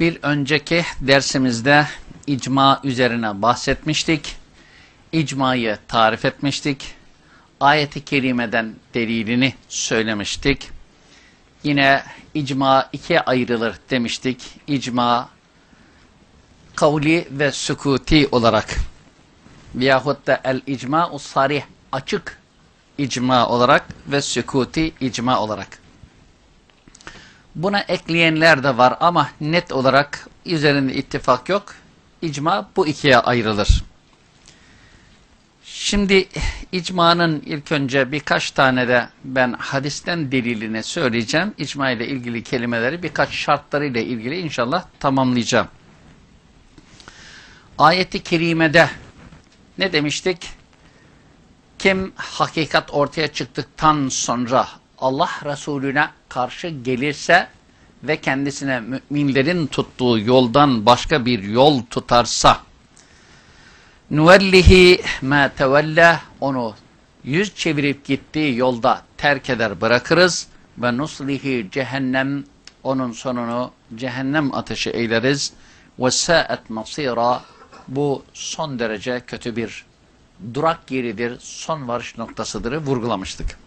bir önceki dersimizde icma üzerine bahsetmiştik. İcmayı tarif etmiştik. Ayeti kerimeden delilini söylemiştik. Yine icma ikiye ayrılır demiştik. İcma kavli ve sükuti olarak veyahut da el icma sarih açık icma olarak ve sükuti icma olarak. Buna ekleyenler de var ama net olarak üzerinde ittifak yok. İcma bu ikiye ayrılır. Şimdi icmanın ilk önce birkaç tane de ben hadisten delilini söyleyeceğim. İcma ile ilgili kelimeleri birkaç şartları ile ilgili inşallah tamamlayacağım. Ayeti kerimede ne demiştik? Kim hakikat ortaya çıktıktan sonra Allah Resulüne karşı gelirse ve kendisine müminlerin tuttuğu yoldan başka bir yol tutarsa nuvellihi ma tevella onu yüz çevirip gittiği yolda terk eder bırakırız ve nuslihi cehennem onun sonunu cehennem ateşi eyleriz ve sa'et masira bu son derece kötü bir durak yeridir, son varış noktasıdır vurgulamıştık.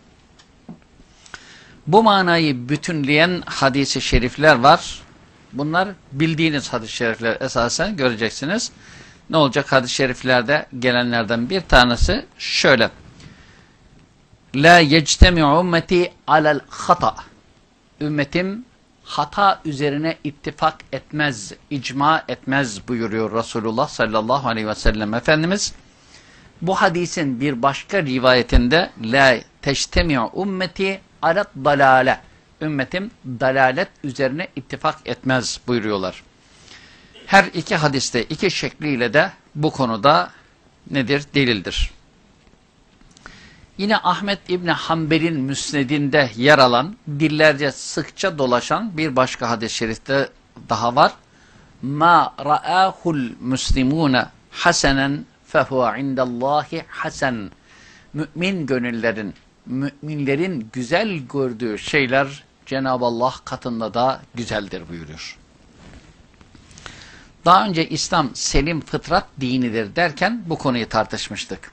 Bu manayı bütünleyen hadisi şerifler var. Bunlar bildiğiniz hadis-i şerifler esasen göreceksiniz. Ne olacak hadis-i şeriflerde gelenlerden bir tanesi şöyle. La yectemi'u ümmeti alel hata. Ümmetim hata üzerine ittifak etmez, icma etmez buyuruyor Resulullah sallallahu aleyhi ve sellem Efendimiz. Bu hadisin bir başka rivayetinde la teştemi'u ümmeti alat dalale. Ümmetim dalalet üzerine ittifak etmez buyuruyorlar. Her iki hadiste iki şekliyle de bu konuda nedir? Delildir. Yine Ahmet İbni Hanbel'in müsnedinde yer alan, dillerce sıkça dolaşan bir başka hadis-i şerifte daha var. Ma ra'ahul muslimune hasenen fehuve indallahi hasen. Mümin gönüllerin, müminlerin güzel gördüğü şeyler Cenab-ı Allah katında da güzeldir buyuruyor. Daha önce İslam selim fıtrat dinidir derken bu konuyu tartışmıştık.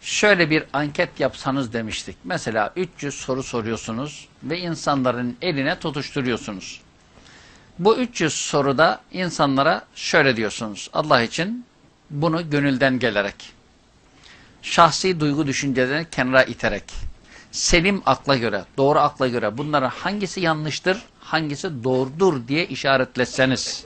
Şöyle bir anket yapsanız demiştik. Mesela 300 soru soruyorsunuz ve insanların eline tutuşturuyorsunuz. Bu 300 soruda insanlara şöyle diyorsunuz. Allah için bunu gönülden gelerek, şahsi duygu düşüncelerini kenara iterek, selim akla göre, doğru akla göre bunlara hangisi yanlıştır, hangisi doğrudur diye işaretleseniz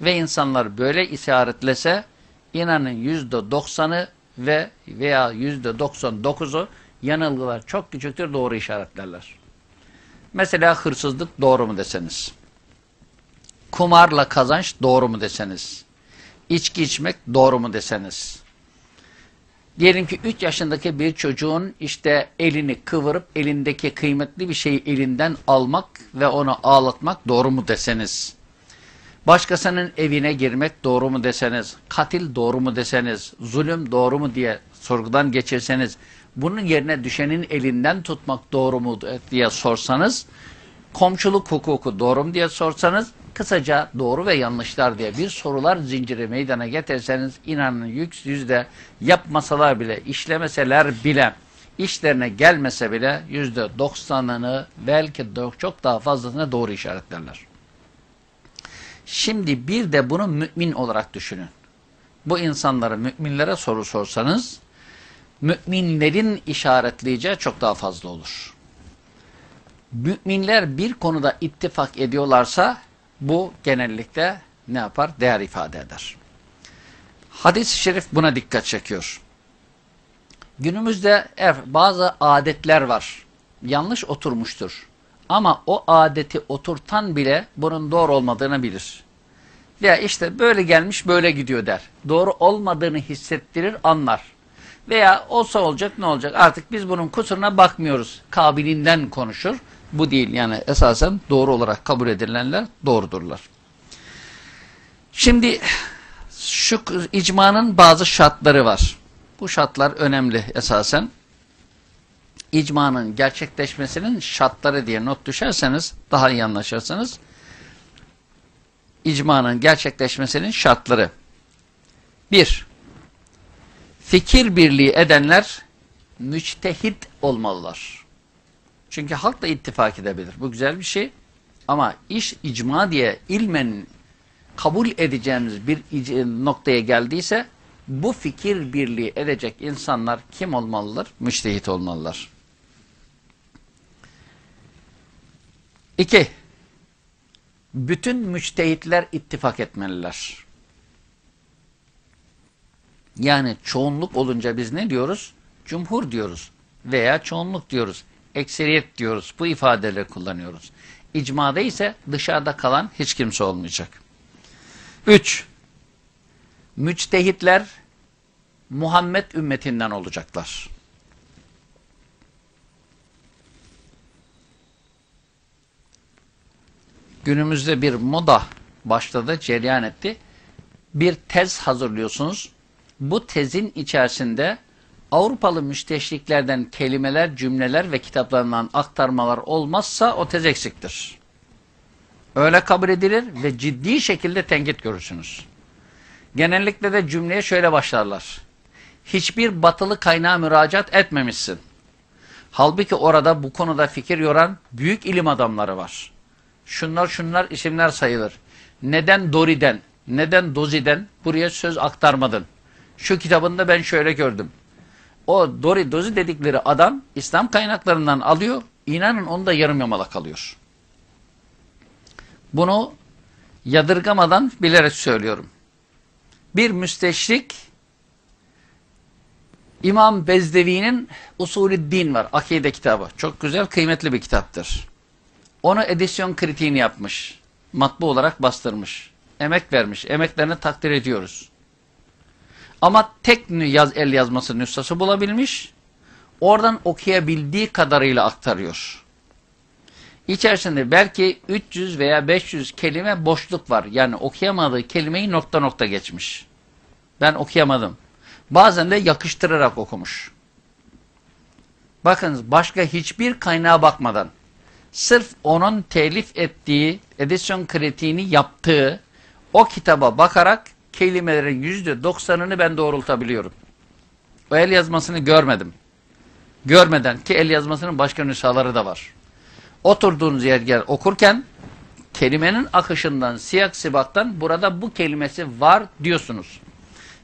ve insanlar böyle işaretlese inanın yüzde doksanı ve veya yüzde doksan dokuzu yanılgılar çok küçüktür doğru işaretlerler. Mesela hırsızlık doğru mu deseniz, kumarla kazanç doğru mu deseniz, içki içmek doğru mu deseniz, diyelim ki 3 yaşındaki bir çocuğun işte elini kıvırıp elindeki kıymetli bir şeyi elinden almak ve onu ağlatmak doğru mu deseniz, Başkasının evine girmek doğru mu deseniz, katil doğru mu deseniz, zulüm doğru mu diye sorgudan geçirseniz, bunun yerine düşenin elinden tutmak doğru mu diye sorsanız, komşuluk hukuku doğru mu diye sorsanız, kısaca doğru ve yanlışlar diye bir sorular zinciri meydana getirseniz, inanın yüz yüzde yapmasalar bile, işlemeseler bile, işlerine gelmese bile yüzde doksanını belki çok daha fazlasını doğru işaretlerler. Şimdi bir de bunu mümin olarak düşünün. Bu insanları müminlere soru sorsanız, müminlerin işaretleyeceği çok daha fazla olur. Müminler bir konuda ittifak ediyorlarsa, bu genellikle ne yapar? Değer ifade eder. Hadis-i şerif buna dikkat çekiyor. Günümüzde bazı adetler var. Yanlış oturmuştur. Ama o adeti oturtan bile bunun doğru olmadığını bilir. Veya işte böyle gelmiş böyle gidiyor der. Doğru olmadığını hissettirir anlar. Veya olsa olacak ne olacak artık biz bunun kusuruna bakmıyoruz. Kabilinden konuşur. Bu değil yani esasen doğru olarak kabul edilenler doğrudurlar. Şimdi şu icmanın bazı şartları var. Bu şartlar önemli esasen icmanın gerçekleşmesinin şartları diye not düşerseniz daha iyi anlaşırsınız. icmanın gerçekleşmesinin şartları. 1. Fikir birliği edenler müçtehit olmalılar. Çünkü halk da ittifak edebilir. Bu güzel bir şey. Ama iş icma diye ilmen kabul edeceğimiz bir noktaya geldiyse bu fikir birliği edecek insanlar kim olmalılar? Müçtehit olmalılar. İki, bütün müçtehitler ittifak etmeliler. Yani çoğunluk olunca biz ne diyoruz? Cumhur diyoruz veya çoğunluk diyoruz. Ekseriyet diyoruz. Bu ifadeleri kullanıyoruz. İcmada ise dışarıda kalan hiç kimse olmayacak. Üç, müçtehitler Muhammed ümmetinden olacaklar. Günümüzde bir moda başladı, cereyan etti. Bir tez hazırlıyorsunuz. Bu tezin içerisinde Avrupalı müsteşriklerden kelimeler, cümleler ve kitaplarından aktarmalar olmazsa o tez eksiktir. Öyle kabul edilir ve ciddi şekilde tenkit görürsünüz. Genellikle de cümleye şöyle başlarlar. Hiçbir batılı kaynağa müracaat etmemişsin. Halbuki orada bu konuda fikir yoran büyük ilim adamları var. Şunlar şunlar isimler sayılır. Neden Dori'den, neden Dozi'den buraya söz aktarmadın? Şu kitabında ben şöyle gördüm. O Dori Dozi dedikleri adam İslam kaynaklarından alıyor. İnanın onu da yarım yamalak kalıyor. Bunu yadırgamadan bilerek söylüyorum. Bir müsteşrik İmam Bezdevi'nin Usulü Din var. Akide kitabı. Çok güzel, kıymetli bir kitaptır. Onu edisyon kritiğini yapmış. Matbu olarak bastırmış. Emek vermiş. Emeklerini takdir ediyoruz. Ama tek yaz, el yazması nüshası bulabilmiş. Oradan okuyabildiği kadarıyla aktarıyor. İçerisinde belki 300 veya 500 kelime boşluk var. Yani okuyamadığı kelimeyi nokta nokta geçmiş. Ben okuyamadım. Bazen de yakıştırarak okumuş. Bakınız başka hiçbir kaynağa bakmadan sırf onun telif ettiği, edisyon kritiğini yaptığı o kitaba bakarak kelimelerin yüzde doksanını ben doğrultabiliyorum. O el yazmasını görmedim. Görmeden ki el yazmasının başka nüshaları da var. Oturduğunuz yer yer okurken kelimenin akışından, siyak sibaktan burada bu kelimesi var diyorsunuz.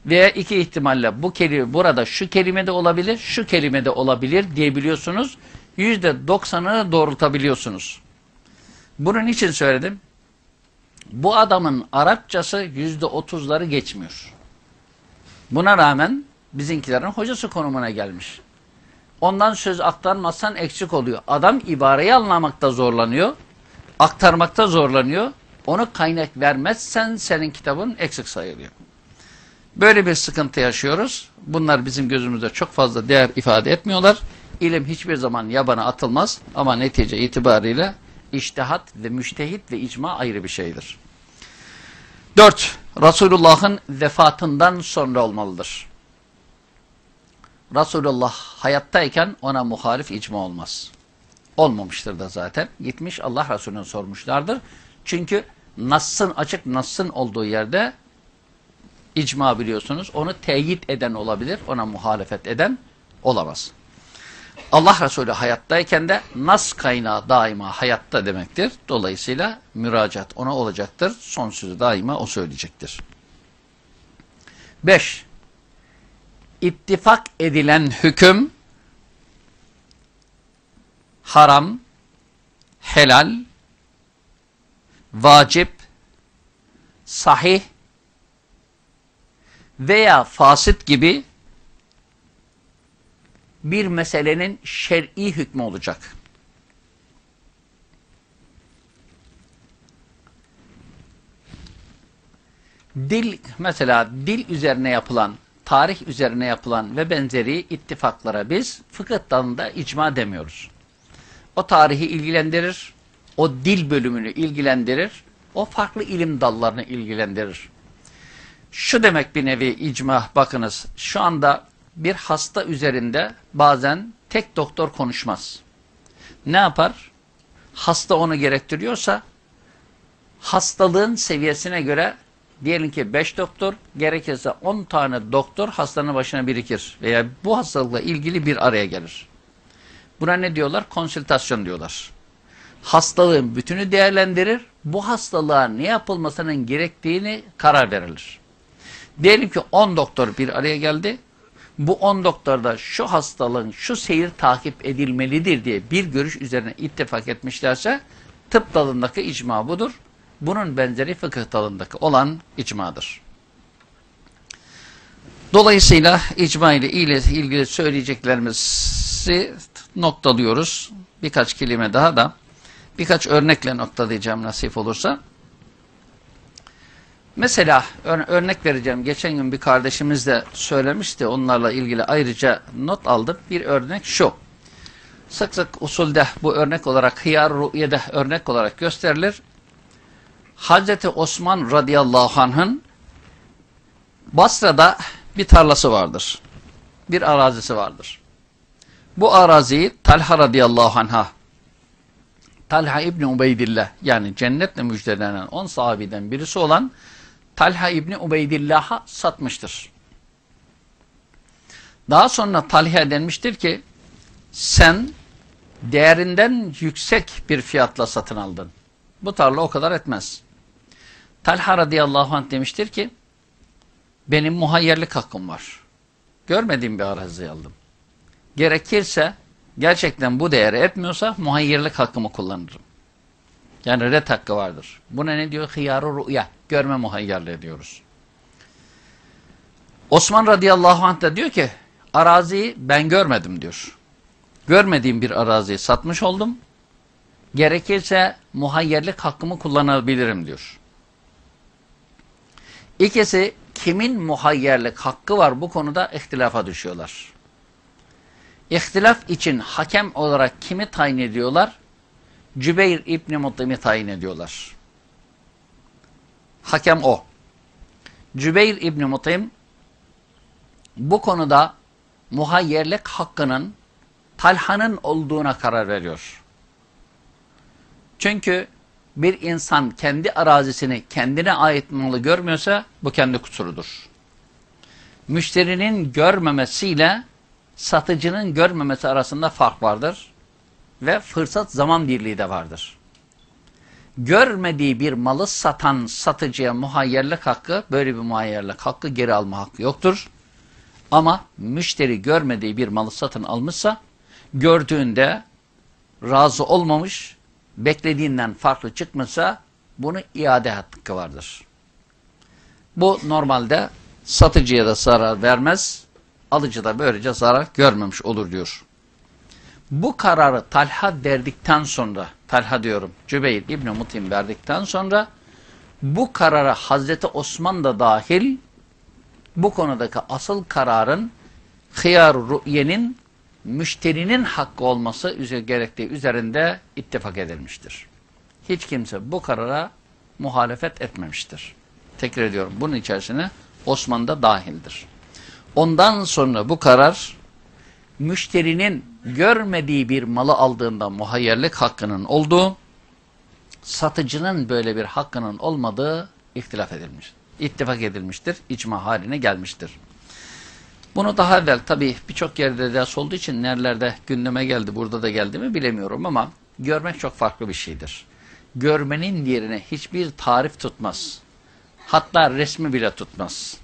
Veya iki ihtimalle bu kelime burada şu kelimede olabilir, şu kelimede olabilir diyebiliyorsunuz. Yüzde doksanını doğrultabiliyorsunuz. Bunun için söyledim. Bu adamın Arapçası yüzde otuzları geçmiyor. Buna rağmen bizinkilerin hocası konumuna gelmiş. Ondan söz aktarmazsan eksik oluyor. Adam ibareyi anlamakta zorlanıyor. Aktarmakta zorlanıyor. Onu kaynak vermezsen senin kitabın eksik sayılıyor. Böyle bir sıkıntı yaşıyoruz. Bunlar bizim gözümüzde çok fazla değer ifade etmiyorlar. İlim hiçbir zaman yabana atılmaz ama netice itibariyle iştihat ve müştehit ve icma ayrı bir şeydir. Dört, Resulullah'ın vefatından sonra olmalıdır. Resulullah hayattayken ona muhalif icma olmaz. Olmamıştır da zaten. Gitmiş Allah Resulü'nü sormuşlardır. Çünkü Nass'ın açık Nass'ın olduğu yerde icma biliyorsunuz. Onu teyit eden olabilir. Ona muhalefet eden olamaz. Allah Resulü hayattayken de nas kaynağı daima hayatta demektir. Dolayısıyla müracaat ona olacaktır. Son sözü daima o söyleyecektir. 5. İttifak edilen hüküm haram, helal, vacip, sahih veya fasit gibi bir meselenin şer'i hükmü olacak. Dil mesela dil üzerine yapılan, tarih üzerine yapılan ve benzeri ittifaklara biz fıkıh dalında icma demiyoruz. O tarihi ilgilendirir, o dil bölümünü ilgilendirir, o farklı ilim dallarını ilgilendirir. Şu demek bir nevi icma bakınız şu anda bir hasta üzerinde bazen tek doktor konuşmaz. Ne yapar? Hasta onu gerektiriyorsa Hastalığın seviyesine göre diyelim ki 5 doktor, gerekirse 10 tane doktor hastanın başına birikir veya bu hastalıkla ilgili bir araya gelir. Buna ne diyorlar? Konsültasyon diyorlar. Hastalığın bütünü değerlendirir, bu hastalığa ne yapılmasının gerektiğini karar verilir. Diyelim ki 10 doktor bir araya geldi, bu 10 doktorda şu hastalığın şu seyir takip edilmelidir diye bir görüş üzerine ittifak etmişlerse tıp dalındaki icma budur. Bunun benzeri fıkıh dalındaki olan icmadır. Dolayısıyla icma ile ilgili söyleyeceklerimizi noktalıyoruz. Birkaç kelime daha da birkaç örnekle noktalayacağım nasip olursa. Mesela örnek vereceğim. Geçen gün bir kardeşimiz de söylemişti. Onlarla ilgili ayrıca not aldım. Bir örnek şu. Sık sık usulde bu örnek olarak hıyar rü'yede örnek olarak gösterilir. Hazreti Osman radıyallahu anh'ın Basra'da bir tarlası vardır. Bir arazisi vardır. Bu araziyi Talha radıyallahu anh'a Talha İbni Ubeydillah yani cennetle müjdelenen 10 sahabiden birisi olan Talha İbni Ubeydillah'a satmıştır. Daha sonra Talha denmiştir ki sen değerinden yüksek bir fiyatla satın aldın. Bu tarla o kadar etmez. Talha radıyallahu anh demiştir ki benim muhayyerlik hakkım var. Görmediğim bir arazi aldım. Gerekirse gerçekten bu değeri etmiyorsa muhayyerlik hakkımı kullanırım. Yani red hakkı vardır. Buna ne diyor? Hıyar-ı rü'ya. Görme muhayyerliği diyoruz. Osman radıyallahu anh da diyor ki araziyi ben görmedim diyor. Görmediğim bir araziyi satmış oldum. Gerekirse muhayyerlik hakkımı kullanabilirim diyor. İkisi kimin muhayyerlik hakkı var bu konuda ihtilafa düşüyorlar. İhtilaf için hakem olarak kimi tayin ediyorlar? Cübeyr İbni Mutlim'i tayin ediyorlar. Hakem o. Cübeyr İbni Mutlim bu konuda muhayyerlik hakkının Talha'nın olduğuna karar veriyor. Çünkü bir insan kendi arazisini kendine ait malı görmüyorsa bu kendi kusurudur. Müşterinin görmemesiyle satıcının görmemesi arasında fark vardır ve fırsat zaman birliği de vardır. Görmediği bir malı satan satıcıya muhayyerlik hakkı, böyle bir muhayyerlik hakkı geri alma hakkı yoktur. Ama müşteri görmediği bir malı satın almışsa, gördüğünde razı olmamış, beklediğinden farklı çıkmışsa bunu iade hakkı vardır. Bu normalde satıcıya da zarar vermez, alıcı da böylece zarar görmemiş olur diyor. Bu kararı Talha verdikten sonra, Talha diyorum, Cübeyr İbni Mutim verdikten sonra bu karara Hazreti Osman da dahil bu konudaki asıl kararın hıyar rü'yenin müşterinin hakkı olması gerektiği üzerinde ittifak edilmiştir. Hiç kimse bu karara muhalefet etmemiştir. Tekrar ediyorum bunun içerisine Osman da dahildir. Ondan sonra bu karar müşterinin görmediği bir malı aldığında muhayyerlik hakkının olduğu, satıcının böyle bir hakkının olmadığı ihtilaf edilmiş, ittifak edilmiştir, icma haline gelmiştir. Bunu daha evvel tabii birçok yerde ders olduğu için nerelerde gündeme geldi, burada da geldi mi bilemiyorum ama görmek çok farklı bir şeydir. Görmenin yerine hiçbir tarif tutmaz. Hatta resmi bile tutmaz.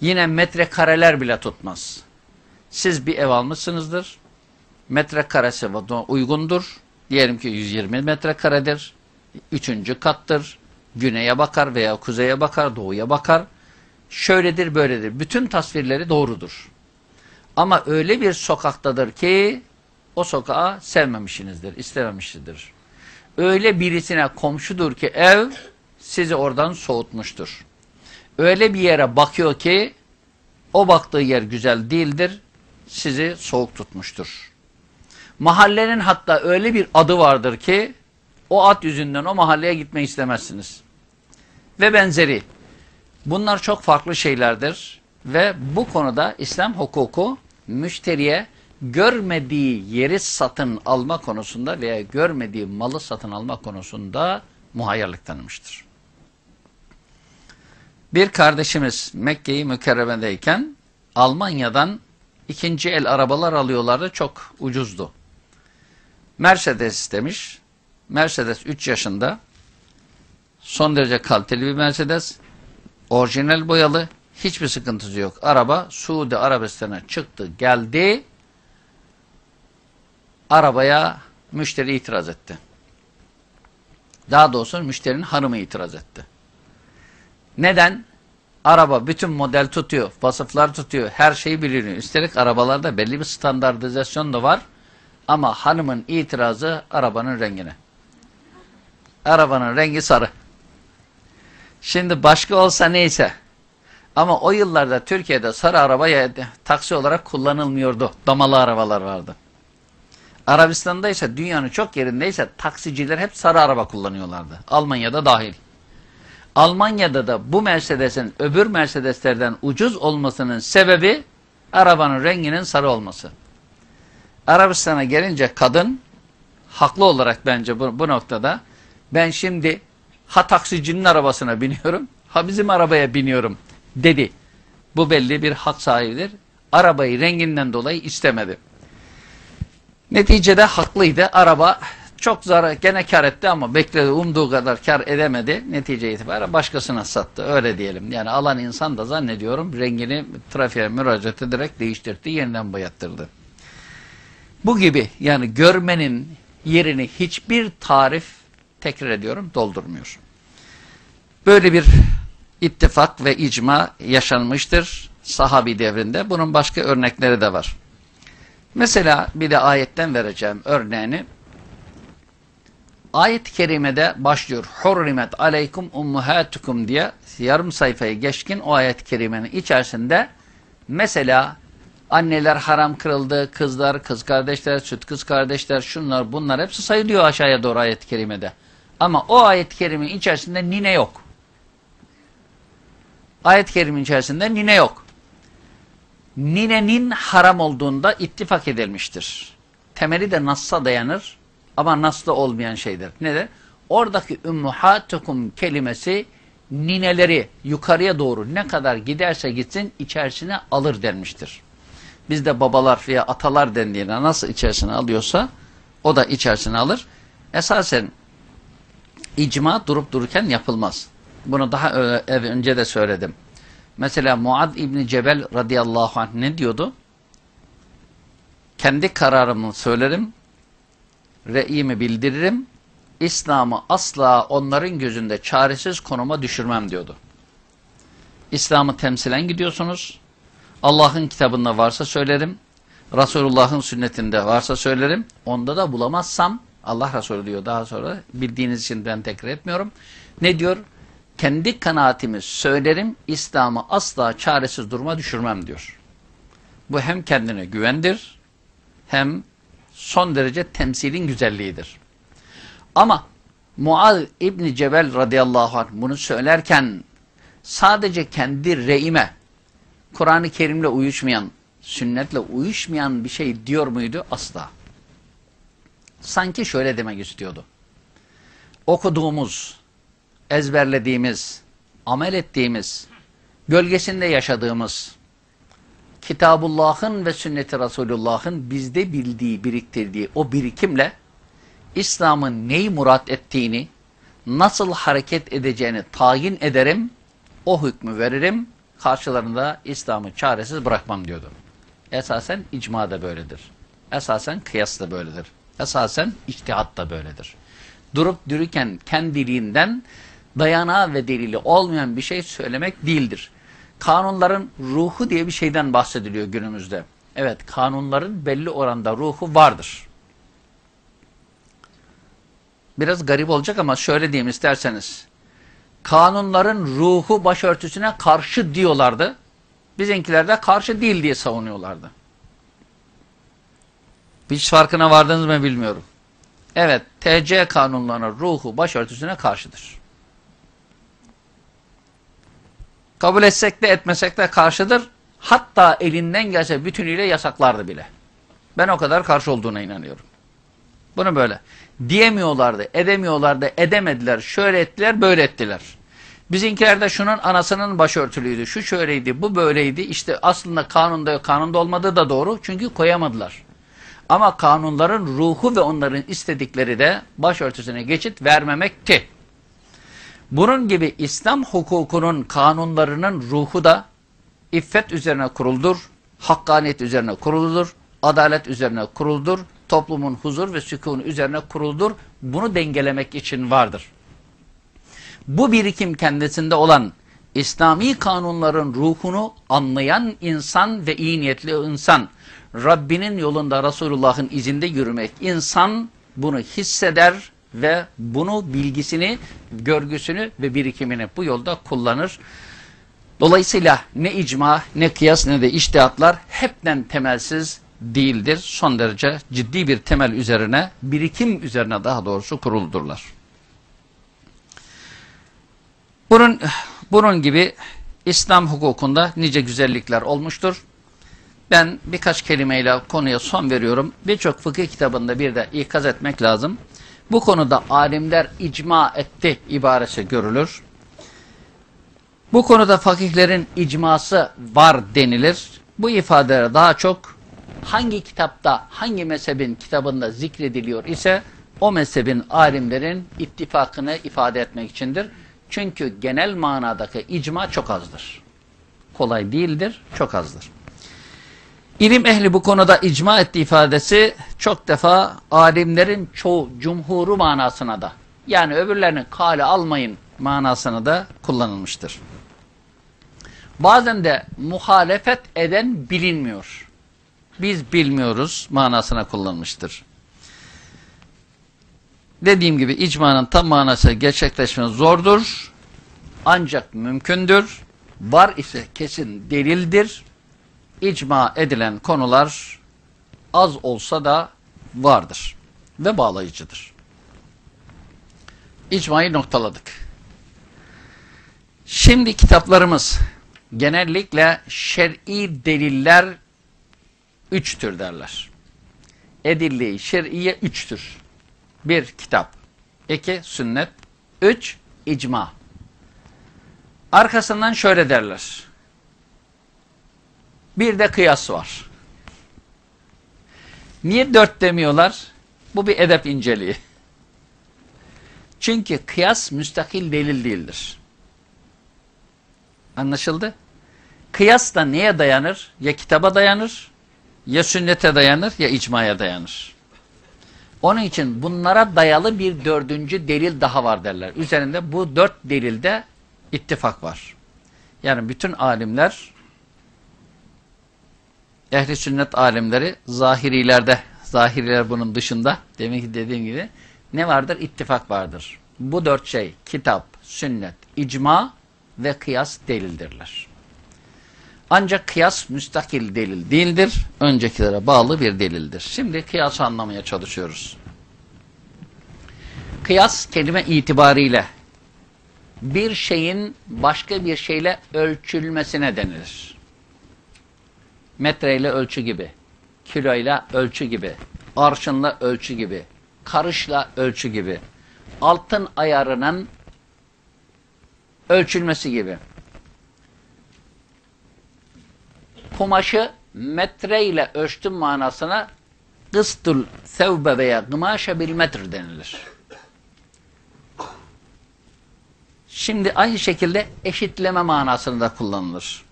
Yine metrekareler bile tutmaz. Siz bir ev almışsınızdır. Metrekaresi uygundur. Diyelim ki 120 metrekaredir. Üçüncü kattır. Güneye bakar veya kuzeye bakar, doğuya bakar şöyledir böyledir. Bütün tasvirleri doğrudur. Ama öyle bir sokaktadır ki o sokağı sevmemişsinizdir, istememişsinizdir. Öyle birisine komşudur ki ev sizi oradan soğutmuştur. Öyle bir yere bakıyor ki o baktığı yer güzel değildir, sizi soğuk tutmuştur. Mahallenin hatta öyle bir adı vardır ki o at yüzünden o mahalleye gitmeyi istemezsiniz. Ve benzeri. Bunlar çok farklı şeylerdir ve bu konuda İslam hukuku müşteriye görmediği yeri satın alma konusunda veya görmediği malı satın alma konusunda muhayyerlik tanımıştır. Bir kardeşimiz Mekke'yi mükerremedeyken Almanya'dan ikinci el arabalar alıyorlardı. Çok ucuzdu. Mercedes istemiş. Mercedes 3 yaşında. Son derece kaliteli bir Mercedes. Orijinal boyalı. Hiçbir sıkıntısı yok. Araba Suudi Arabistan'a çıktı, geldi. Arabaya müşteri itiraz etti. Daha doğrusu müşterinin hanımı itiraz etti. Neden? Araba bütün model tutuyor, vasıflar tutuyor, her şeyi biliniyor. Üstelik arabalarda belli bir standartizasyon da var. Ama hanımın itirazı arabanın rengine. Arabanın rengi sarı. Şimdi başka olsa neyse. Ama o yıllarda Türkiye'de sarı araba taksi olarak kullanılmıyordu. Damalı arabalar vardı. Arabistan'da ise dünyanın çok yerindeyse taksiciler hep sarı araba kullanıyorlardı. Almanya'da dahil. Almanya'da da bu Mercedes'in öbür Mercedeslerden ucuz olmasının sebebi arabanın renginin sarı olması. Arabistan'a gelince kadın haklı olarak bence bu, bu noktada ben şimdi ha taksicinin arabasına biniyorum ha bizim arabaya biniyorum dedi. Bu belli bir hak sahibidir. Arabayı renginden dolayı istemedi. Neticede haklıydı. Araba çok zarar gene kar etti ama bekledi umduğu kadar kar edemedi. Netice itibariyle başkasına sattı. Öyle diyelim. Yani alan insan da zannediyorum rengini trafiğe müracaat ederek değiştirdi. Yeniden boyattırdı. Bu gibi yani görmenin yerini hiçbir tarif tekrar ediyorum doldurmuyor. Böyle bir ittifak ve icma yaşanmıştır sahabi devrinde. Bunun başka örnekleri de var. Mesela bir de ayetten vereceğim örneğini. Ayet-i kerimede başlıyor. Hurrimet aleykum ummuhatukum diye yarım sayfayı geçkin o ayet-i kerimenin içerisinde mesela anneler haram kırıldı, kızlar, kız kardeşler, süt kız kardeşler, şunlar bunlar hepsi sayılıyor aşağıya doğru ayet-i kerimede. Ama o ayet-i kerimenin içerisinde nine yok. Ayet-i kerimin içerisinde nine yok ninenin haram olduğunda ittifak edilmiştir. Temeli de Nas'a dayanır ama Nas'ta olmayan şeydir. Nedir? Oradaki ümmühatukum kelimesi nineleri yukarıya doğru ne kadar giderse gitsin içerisine alır denmiştir. Bizde babalar veya atalar dendiğine nasıl içerisine alıyorsa o da içerisine alır. Esasen icma durup dururken yapılmaz. Bunu daha önce de söyledim. Mesela Muad İbni Cebel radıyallahu anh ne diyordu? Kendi kararımı söylerim, re'imi bildiririm, İslam'ı asla onların gözünde çaresiz konuma düşürmem diyordu. İslam'ı temsilen gidiyorsunuz, Allah'ın kitabında varsa söylerim, Resulullah'ın sünnetinde varsa söylerim, onda da bulamazsam, Allah Resulü diyor daha sonra, bildiğiniz için ben tekrar etmiyorum. Ne diyor? kendi kanaatimi söylerim, İslam'ı asla çaresiz duruma düşürmem diyor. Bu hem kendine güvendir, hem son derece temsilin güzelliğidir. Ama Muaz İbni Cebel radıyallahu anh bunu söylerken sadece kendi reime, Kur'an-ı Kerim'le uyuşmayan, sünnetle uyuşmayan bir şey diyor muydu? Asla. Sanki şöyle demek istiyordu. Okuduğumuz, ezberlediğimiz, amel ettiğimiz, gölgesinde yaşadığımız, Kitabullah'ın ve sünneti Resulullah'ın bizde bildiği, biriktirdiği o birikimle İslam'ın neyi murat ettiğini, nasıl hareket edeceğini tayin ederim, o hükmü veririm, karşılarında İslam'ı çaresiz bırakmam diyordu. Esasen icma da böyledir. Esasen kıyas da böyledir. Esasen içtihat da böyledir. Durup dururken kendiliğinden dayanağı ve delili olmayan bir şey söylemek değildir. Kanunların ruhu diye bir şeyden bahsediliyor günümüzde. Evet, kanunların belli oranda ruhu vardır. Biraz garip olacak ama şöyle diyeyim isterseniz. Kanunların ruhu başörtüsüne karşı diyorlardı. Bizimkiler de karşı değil diye savunuyorlardı. Hiç farkına vardınız mı bilmiyorum. Evet, TC kanunlarının ruhu başörtüsüne karşıdır. Kabul etsek de etmesek de karşıdır. Hatta elinden gelse bütünüyle yasaklardı bile. Ben o kadar karşı olduğuna inanıyorum. Bunu böyle. Diyemiyorlardı, edemiyorlardı, edemediler, şöyle ettiler, böyle ettiler. Bizimkiler de şunun anasının başörtülüydü, şu şöyleydi, bu böyleydi. İşte aslında kanunda kanunda olmadığı da doğru çünkü koyamadılar. Ama kanunların ruhu ve onların istedikleri de başörtüsüne geçit vermemekti. Bunun gibi İslam hukukunun kanunlarının ruhu da iffet üzerine kuruldur, hakkaniyet üzerine kuruludur, adalet üzerine kuruldur, toplumun huzur ve sükun üzerine kuruldur. Bunu dengelemek için vardır. Bu birikim kendisinde olan İslami kanunların ruhunu anlayan insan ve iyi niyetli insan, Rabbinin yolunda Resulullah'ın izinde yürümek insan bunu hisseder ve bunu bilgisini, görgüsünü ve birikimini bu yolda kullanır. Dolayısıyla ne icma, ne kıyas, ne de iştihatlar hepten temelsiz değildir. Son derece ciddi bir temel üzerine, birikim üzerine daha doğrusu kuruldurlar. Bunun, bunun gibi İslam hukukunda nice güzellikler olmuştur. Ben birkaç kelimeyle konuya son veriyorum. Birçok fıkıh kitabında bir de ikaz etmek lazım. Bu konuda alimler icma etti ibaresi görülür. Bu konuda fakihlerin icması var denilir. Bu ifadeler daha çok hangi kitapta, hangi mezhebin kitabında zikrediliyor ise o mezhebin alimlerin ittifakını ifade etmek içindir. Çünkü genel manadaki icma çok azdır. Kolay değildir, çok azdır. İlim ehli bu konuda icma ettiği ifadesi çok defa alimlerin çoğu cumhuru manasına da yani öbürlerini kale almayın manasına da kullanılmıştır. Bazen de muhalefet eden bilinmiyor. Biz bilmiyoruz manasına kullanılmıştır. Dediğim gibi icmanın tam manası gerçekleşmesi zordur. Ancak mümkündür. Var ise kesin delildir. İcma edilen konular az olsa da vardır. Ve bağlayıcıdır. İcmayı noktaladık. Şimdi kitaplarımız genellikle şer'i deliller üçtür derler. Edilli şer'iye üçtür. Bir, kitap. iki, sünnet. Üç, icma. Arkasından şöyle derler. Bir de kıyas var. Niye dört demiyorlar? Bu bir edep inceliği. Çünkü kıyas müstakil delil değildir. Anlaşıldı? Kıyas da neye dayanır? Ya kitaba dayanır, ya sünnete dayanır, ya icmaya dayanır. Onun için bunlara dayalı bir dördüncü delil daha var derler. Üzerinde bu dört delilde ittifak var. Yani bütün alimler, ehli sünnet alimleri zahirilerde, zahiriler bunun dışında, demek ki dediğim gibi ne vardır? İttifak vardır. Bu dört şey, kitap, sünnet, icma ve kıyas delildirler. Ancak kıyas müstakil delil değildir. Öncekilere bağlı bir delildir. Şimdi kıyası anlamaya çalışıyoruz. Kıyas kelime itibariyle bir şeyin başka bir şeyle ölçülmesine denilir. Metreyle ölçü gibi, kiloyla ölçü gibi, arşınla ölçü gibi, karışla ölçü gibi, altın ayarının ölçülmesi gibi. kumaşı metre ile ölçtüm manasına kıstul sevbe veya gımaşe bil metr denilir. Şimdi aynı şekilde eşitleme manasında kullanılır.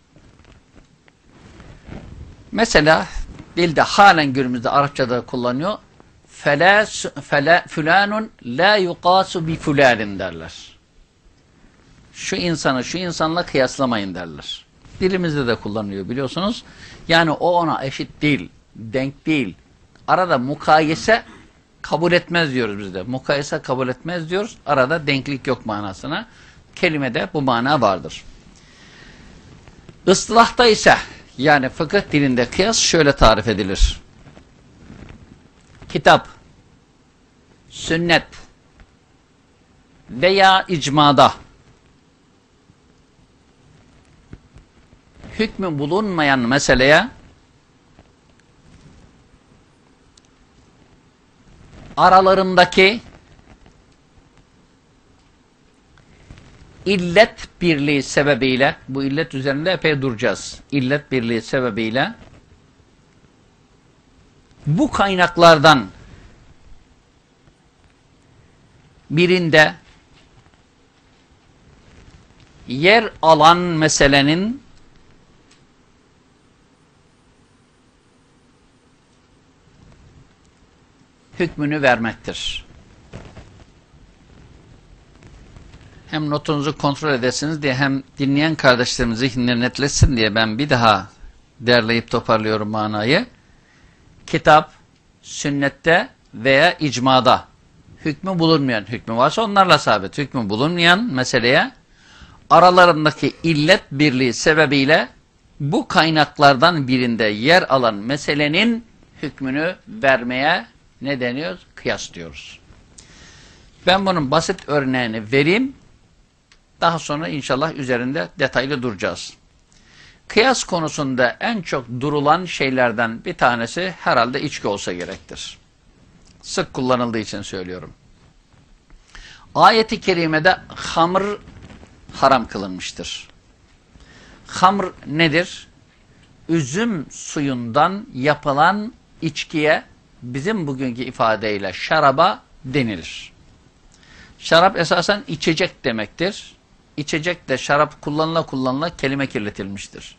Mesela dilde halen günümüzde Arapçada kullanıyor. Fela, fela, fülanun la yuqasu bi fulanin derler. Şu insanı şu insanla kıyaslamayın derler. Dilimizde de kullanılıyor biliyorsunuz. Yani o ona eşit değil, denk değil. Arada mukayese kabul etmez diyoruz biz de. Mukayese kabul etmez diyoruz. Arada denklik yok manasına. Kelimede bu mana vardır. Islahta ise yani fıkıh dilinde kıyas şöyle tarif edilir. Kitap, sünnet veya icmada hükmü bulunmayan meseleye aralarındaki illet birliği sebebiyle, bu illet üzerinde epey duracağız. İllet birliği sebebiyle bu kaynaklardan birinde yer alan meselenin hükmünü vermektir. Hem notunuzu kontrol edesiniz diye hem dinleyen kardeşlerimiz zihinleri netlesin diye ben bir daha derleyip toparlıyorum manayı. Kitap, sünnette veya icmada hükmü bulunmayan, hükmü varsa onlarla sabit, hükmü bulunmayan meseleye aralarındaki illet birliği sebebiyle bu kaynaklardan birinde yer alan meselenin hükmünü vermeye ne deniyor? Kıyas diyoruz. Ben bunun basit örneğini vereyim. Daha sonra inşallah üzerinde detaylı duracağız. Kıyas konusunda en çok durulan şeylerden bir tanesi herhalde içki olsa gerektir. Sık kullanıldığı için söylüyorum. Ayeti kerimede hamr haram kılınmıştır. Hamr nedir? Üzüm suyundan yapılan içkiye bizim bugünkü ifadeyle şaraba denilir. Şarap esasen içecek demektir. İçecek de şarap kullanıla kullanıla kelime kirletilmiştir.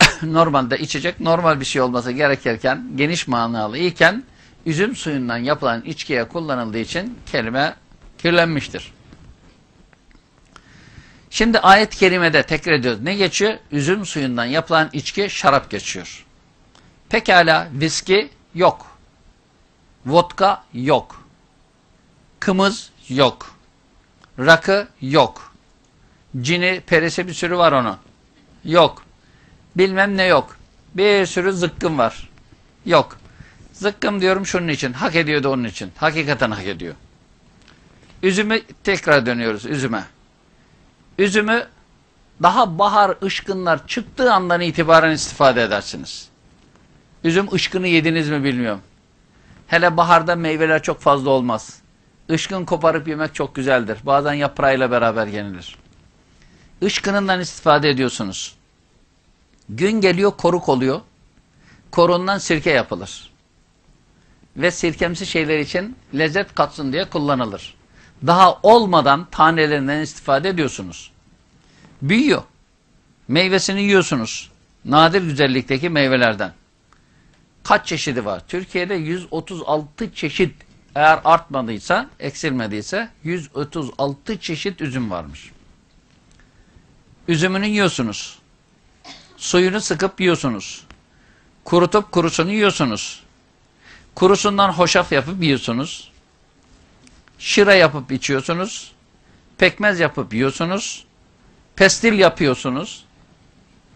Normalde içecek normal bir şey olması gerekirken geniş manalı iken üzüm suyundan yapılan içkiye kullanıldığı için kelime kirlenmiştir. Şimdi ayet-i kerimede tekrar ediyoruz. Ne geçiyor? Üzüm suyundan yapılan içki şarap geçiyor. Pekala viski yok. Vodka yok. Kımız yok. Rakı yok. Cini, perisi bir sürü var onu. Yok. Bilmem ne yok. Bir sürü zıkkım var. Yok. Zıkkım diyorum şunun için. Hak ediyordu onun için. Hakikaten hak ediyor. Üzümü tekrar dönüyoruz üzüme. Üzümü daha bahar ışkınlar çıktığı andan itibaren istifade edersiniz. Üzüm ışkını yediniz mi bilmiyorum. Hele baharda meyveler çok fazla olmaz. Işkın koparıp yemek çok güzeldir. Bazen yaprağıyla beraber yenilir. Işkınından istifade ediyorsunuz. Gün geliyor koruk oluyor. Korundan sirke yapılır. Ve sirkemsi şeyler için lezzet katsın diye kullanılır. Daha olmadan tanelerinden istifade ediyorsunuz. Büyüyor. Meyvesini yiyorsunuz. Nadir güzellikteki meyvelerden. Kaç çeşidi var? Türkiye'de 136 çeşit eğer artmadıysa, eksilmediyse 136 çeşit üzüm varmış. Üzümünü yiyorsunuz. Suyunu sıkıp yiyorsunuz. Kurutup kurusunu yiyorsunuz. Kurusundan hoşaf yapıp yiyorsunuz. Şıra yapıp içiyorsunuz. Pekmez yapıp yiyorsunuz. Pestil yapıyorsunuz.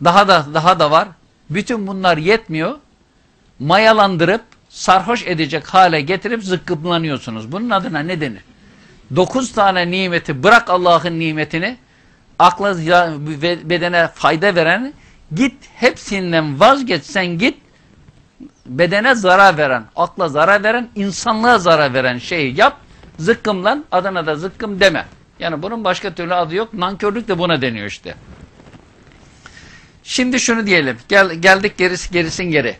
Daha da daha da var. Bütün bunlar yetmiyor. Mayalandırıp sarhoş edecek hale getirip zıkkımlanıyorsunuz. Bunun adına ne denir? Dokuz tane nimeti bırak Allah'ın nimetini akla bedene fayda veren git hepsinden vazgeç sen git bedene zarar veren, akla zarar veren, insanlığa zarar veren şeyi yap zıkkımlan adına da zıkkım deme. Yani bunun başka türlü adı yok. Nankörlük de buna deniyor işte. Şimdi şunu diyelim. Gel, geldik gerisi gerisin geri.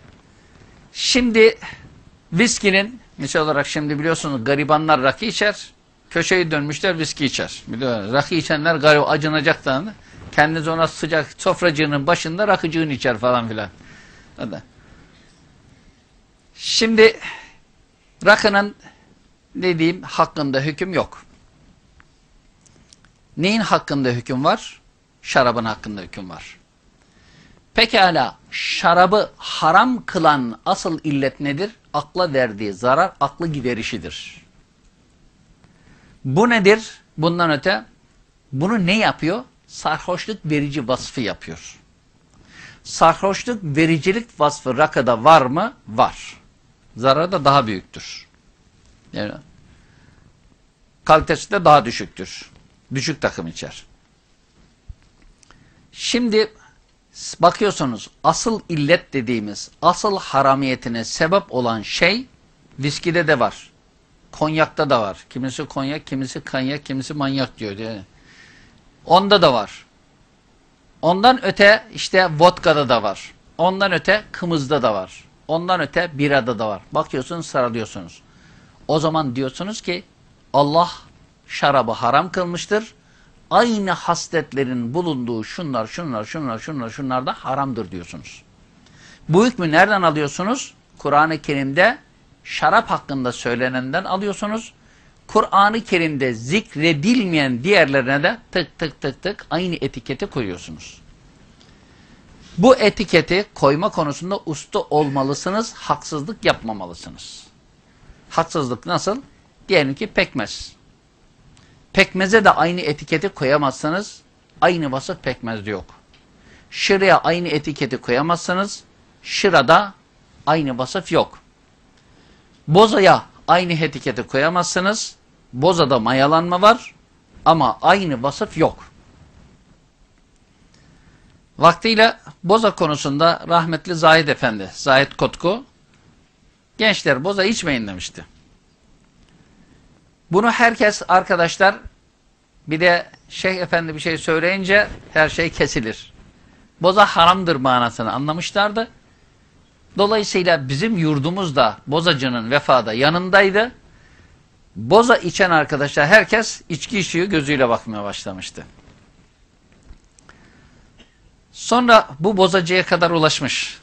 Şimdi viskinin misal olarak şimdi biliyorsunuz garibanlar rakı içer. Köşeyi dönmüşler viski içer. Biliyor, rakı içenler garip acınacaklarını kendiniz ona sıcak sofracığının başında rakıcığını içer falan filan. Şimdi rakının dediğim hakkında hüküm yok. Neyin hakkında hüküm var? Şarabın hakkında hüküm var. Pekala şarabı haram kılan asıl illet nedir? Akla verdiği zarar aklı giderişidir. Bu nedir? Bundan öte bunu ne yapıyor? Sarhoşluk verici vasfı yapıyor. Sarhoşluk vericilik vasfı rakıda var mı? Var. Zararı da daha büyüktür. Yani kalitesi de daha düşüktür. Düşük takım içer. Şimdi bakıyorsunuz asıl illet dediğimiz asıl haramiyetine sebep olan şey Viskide de var. Konyakta da var. Kimisi konyak, kimisi kanyak, kimisi manyak diyor. Yani. Onda da var. Ondan öte işte vodkada da var. Ondan öte kımızda da var. Ondan öte birada da var. Bakıyorsunuz sarılıyorsunuz. O zaman diyorsunuz ki Allah şarabı haram kılmıştır. Aynı hasletlerin bulunduğu şunlar, şunlar, şunlar, şunlar, şunlar da haramdır diyorsunuz. Bu hükmü nereden alıyorsunuz? Kur'an-ı Kerim'de şarap hakkında söylenenden alıyorsunuz. Kur'an-ı Kerim'de zikredilmeyen diğerlerine de tık tık tık tık aynı etiketi koyuyorsunuz. Bu etiketi koyma konusunda usta olmalısınız, haksızlık yapmamalısınız. Haksızlık nasıl? Diyelim ki pekmez. Pekmeze de aynı etiketi koyamazsanız aynı vasıf pekmezde yok. Şıraya aynı etiketi koyamazsanız şırada aynı vasıf yok. Bozaya aynı etiketi koyamazsınız. Bozada mayalanma var ama aynı vasıf yok. Vaktiyle boza konusunda rahmetli Zahid Efendi, Zahid Kotku, gençler boza içmeyin demişti. Bunu herkes arkadaşlar bir de Şeyh Efendi bir şey söyleyince her şey kesilir. Boza haramdır manasını anlamışlardı. Dolayısıyla bizim yurdumuz da bozacının vefada yanındaydı. Boza içen arkadaşlar herkes içki içiyor gözüyle bakmaya başlamıştı. Sonra bu bozacıya kadar ulaşmış.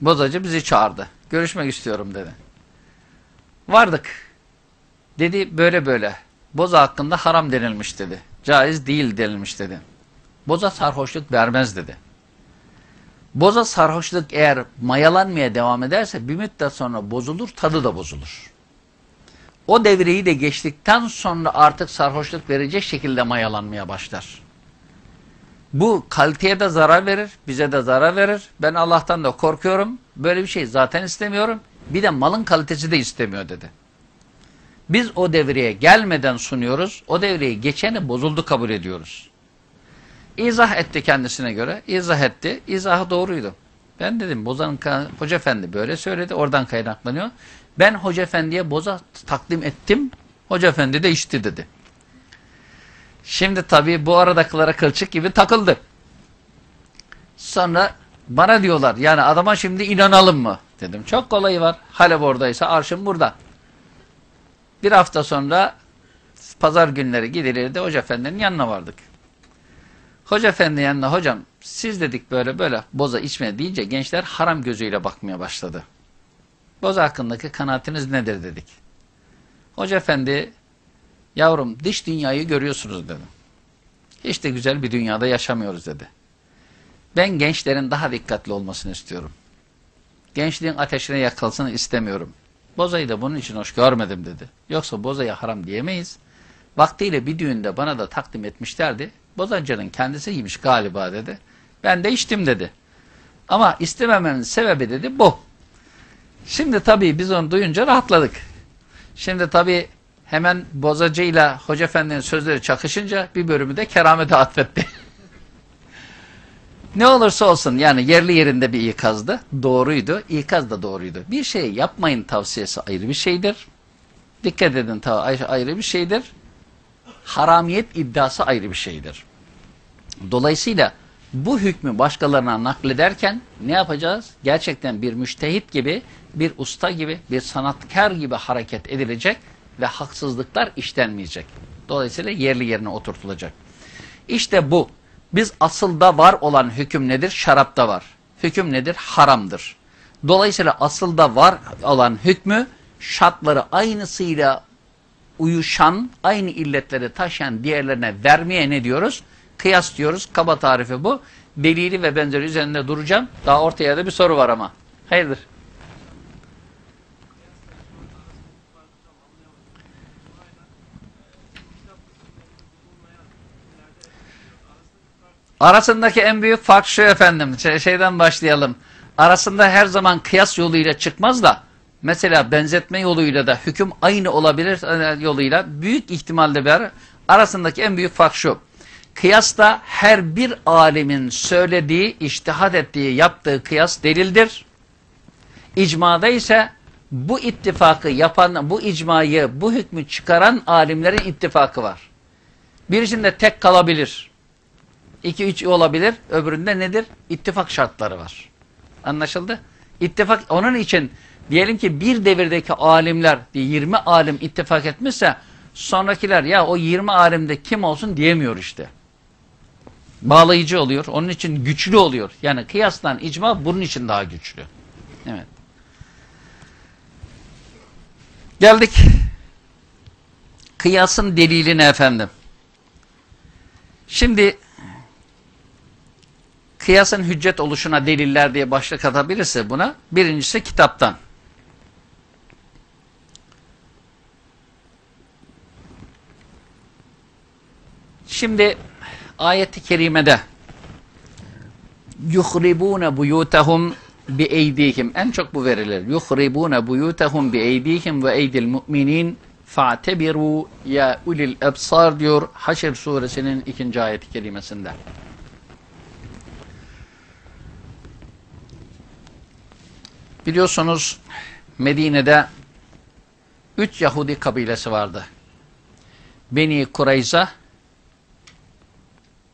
Bozacı bizi çağırdı. Görüşmek istiyorum dedi. Vardık. Dedi böyle böyle. Boza hakkında haram denilmiş dedi. Caiz değil denilmiş dedi. Boza sarhoşluk vermez dedi. Boza sarhoşluk eğer mayalanmaya devam ederse bir müddet sonra bozulur, tadı da bozulur. O devreyi de geçtikten sonra artık sarhoşluk verecek şekilde mayalanmaya başlar. Bu kaliteye de zarar verir, bize de zarar verir. Ben Allah'tan da korkuyorum. Böyle bir şey zaten istemiyorum. Bir de malın kalitesi de istemiyor dedi. Biz o devreye gelmeden sunuyoruz. O devreye geçeni bozuldu kabul ediyoruz. İzah etti kendisine göre. İzah etti. İzahı doğruydu. Ben dedim Boza'nın Hoca Efendi böyle söyledi. Oradan kaynaklanıyor. Ben Hoca Efendi'ye boza takdim ettim. Hoca Efendi de içti dedi. Şimdi tabii bu aradakılara kılçık gibi takıldı. Sonra bana diyorlar yani adama şimdi inanalım mı? Dedim çok kolayı var. Halep oradaysa arşım burada. Bir hafta sonra pazar günleri gidilirdi Hoca Efendi'nin yanına vardık. Hoca Efendi yanına hocam siz dedik böyle böyle boza içme deyince gençler haram gözüyle bakmaya başladı. Boza hakkındaki kanaatiniz nedir dedik. Hoca Efendi yavrum dış dünyayı görüyorsunuz dedi. Hiç de güzel bir dünyada yaşamıyoruz dedi. Ben gençlerin daha dikkatli olmasını istiyorum. Gençliğin ateşine yakılsın istemiyorum. Bozayı da bunun için hoş görmedim dedi. Yoksa bozaya haram diyemeyiz. Vaktiyle bir düğünde bana da takdim etmişlerdi. Bozancının kendisiymiş galiba dedi. Ben de içtim dedi. Ama istemememin sebebi dedi bu. Şimdi tabii biz onu duyunca rahatladık. Şimdi tabii hemen bozacıyla Hoca Efendi'nin sözleri çakışınca bir bölümü de keramete atfetti. ne olursa olsun yani yerli yerinde bir ikazdı. Doğruydu. İkaz da doğruydu. Bir şey yapmayın tavsiyesi ayrı bir şeydir. Dikkat edin ayrı bir şeydir haramiyet iddiası ayrı bir şeydir. Dolayısıyla bu hükmü başkalarına naklederken ne yapacağız? Gerçekten bir müştehit gibi, bir usta gibi, bir sanatkar gibi hareket edilecek ve haksızlıklar işlenmeyecek. Dolayısıyla yerli yerine oturtulacak. İşte bu. Biz asılda var olan hüküm nedir? Şarapta var. Hüküm nedir? Haramdır. Dolayısıyla asılda var olan hükmü şartları aynısıyla uyuşan, aynı illetleri taşıyan diğerlerine vermeye ne diyoruz? Kıyas diyoruz. Kaba tarifi bu. Delili ve benzeri üzerinde duracağım. Daha ortaya da bir soru var ama. Hayırdır? Arasındaki en büyük fark şu efendim. Şeyden başlayalım. Arasında her zaman kıyas yoluyla çıkmaz da mesela benzetme yoluyla da hüküm aynı olabilir e, yoluyla büyük ihtimalle bir arasındaki en büyük fark şu. Kıyasta her bir alimin söylediği, iştihat ettiği, yaptığı kıyas delildir. İcmada ise bu ittifakı yapan, bu icmayı, bu hükmü çıkaran alimlerin ittifakı var. Birisinde tek kalabilir. İki üç olabilir. Öbüründe nedir? İttifak şartları var. Anlaşıldı? İttifak onun için diyelim ki bir devirdeki alimler 20 alim ittifak etmişse sonrakiler ya o 20 alimde kim olsun diyemiyor işte. Bağlayıcı oluyor. Onun için güçlü oluyor. Yani kıyaslan icma bunun için daha güçlü. Evet. Geldik. Kıyasın deliline efendim. Şimdi kıyasın hüccet oluşuna deliller diye başlık atabilirse buna birincisi kitaptan. Şimdi ayeti kerimede yuhribune buyutahum bi eydihim en çok bu verilir. Yuhribune buyutahum bi eydihim ve eydil mu'minin fa'tebiru ya ulil ebsar diyor Haşr suresinin ikinci ayeti kerimesinde. Biliyorsunuz Medine'de üç Yahudi kabilesi vardı. Beni Kureyza,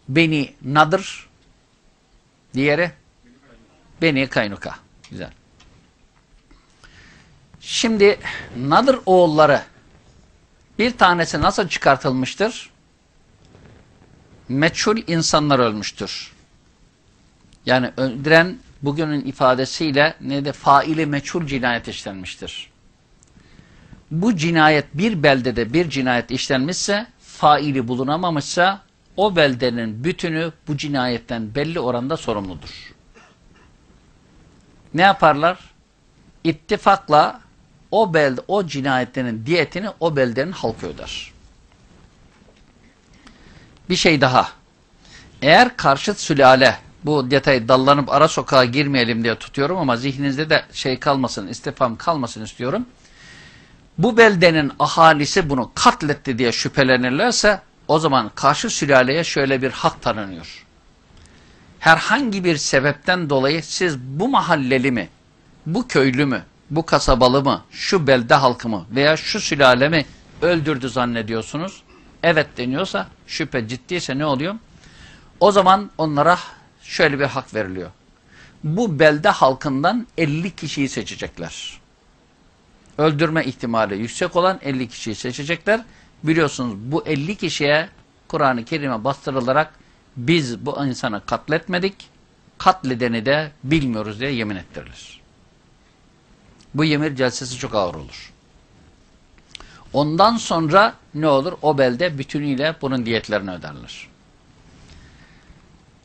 Beni Nadır, diğeri Beni Kaynuka. Güzel. Şimdi Nadır oğulları bir tanesi nasıl çıkartılmıştır? Meçhul insanlar ölmüştür. Yani öldüren bugünün ifadesiyle ne de faili meçhul cinayet işlenmiştir. Bu cinayet bir beldede bir cinayet işlenmişse, faili bulunamamışsa o beldenin bütünü bu cinayetten belli oranda sorumludur. Ne yaparlar? İttifakla o belde, o cinayetlerin diyetini o beldenin halkı öder. Bir şey daha. Eğer karşıt sülale, bu detayı dallanıp ara sokağa girmeyelim diye tutuyorum ama zihninizde de şey kalmasın, istifam kalmasın istiyorum. Bu beldenin ahalisi bunu katletti diye şüphelenirlerse o zaman karşı sülaleye şöyle bir hak tanınıyor. Herhangi bir sebepten dolayı siz bu mahalleli mi, bu köylü mü, bu kasabalı mı, şu belde halkı mı veya şu sülalemi öldürdü zannediyorsunuz? Evet deniyorsa, şüphe ciddiyse ne oluyor? O zaman onlara şöyle bir hak veriliyor. Bu belde halkından 50 kişiyi seçecekler. Öldürme ihtimali yüksek olan 50 kişiyi seçecekler. Biliyorsunuz bu 50 kişiye Kur'an-ı Kerim'e bastırılarak biz bu insanı katletmedik, katledeni de bilmiyoruz diye yemin ettirilir. Bu yemin celsesi çok ağır olur. Ondan sonra ne olur? O belde bütünüyle bunun diyetlerini öderler.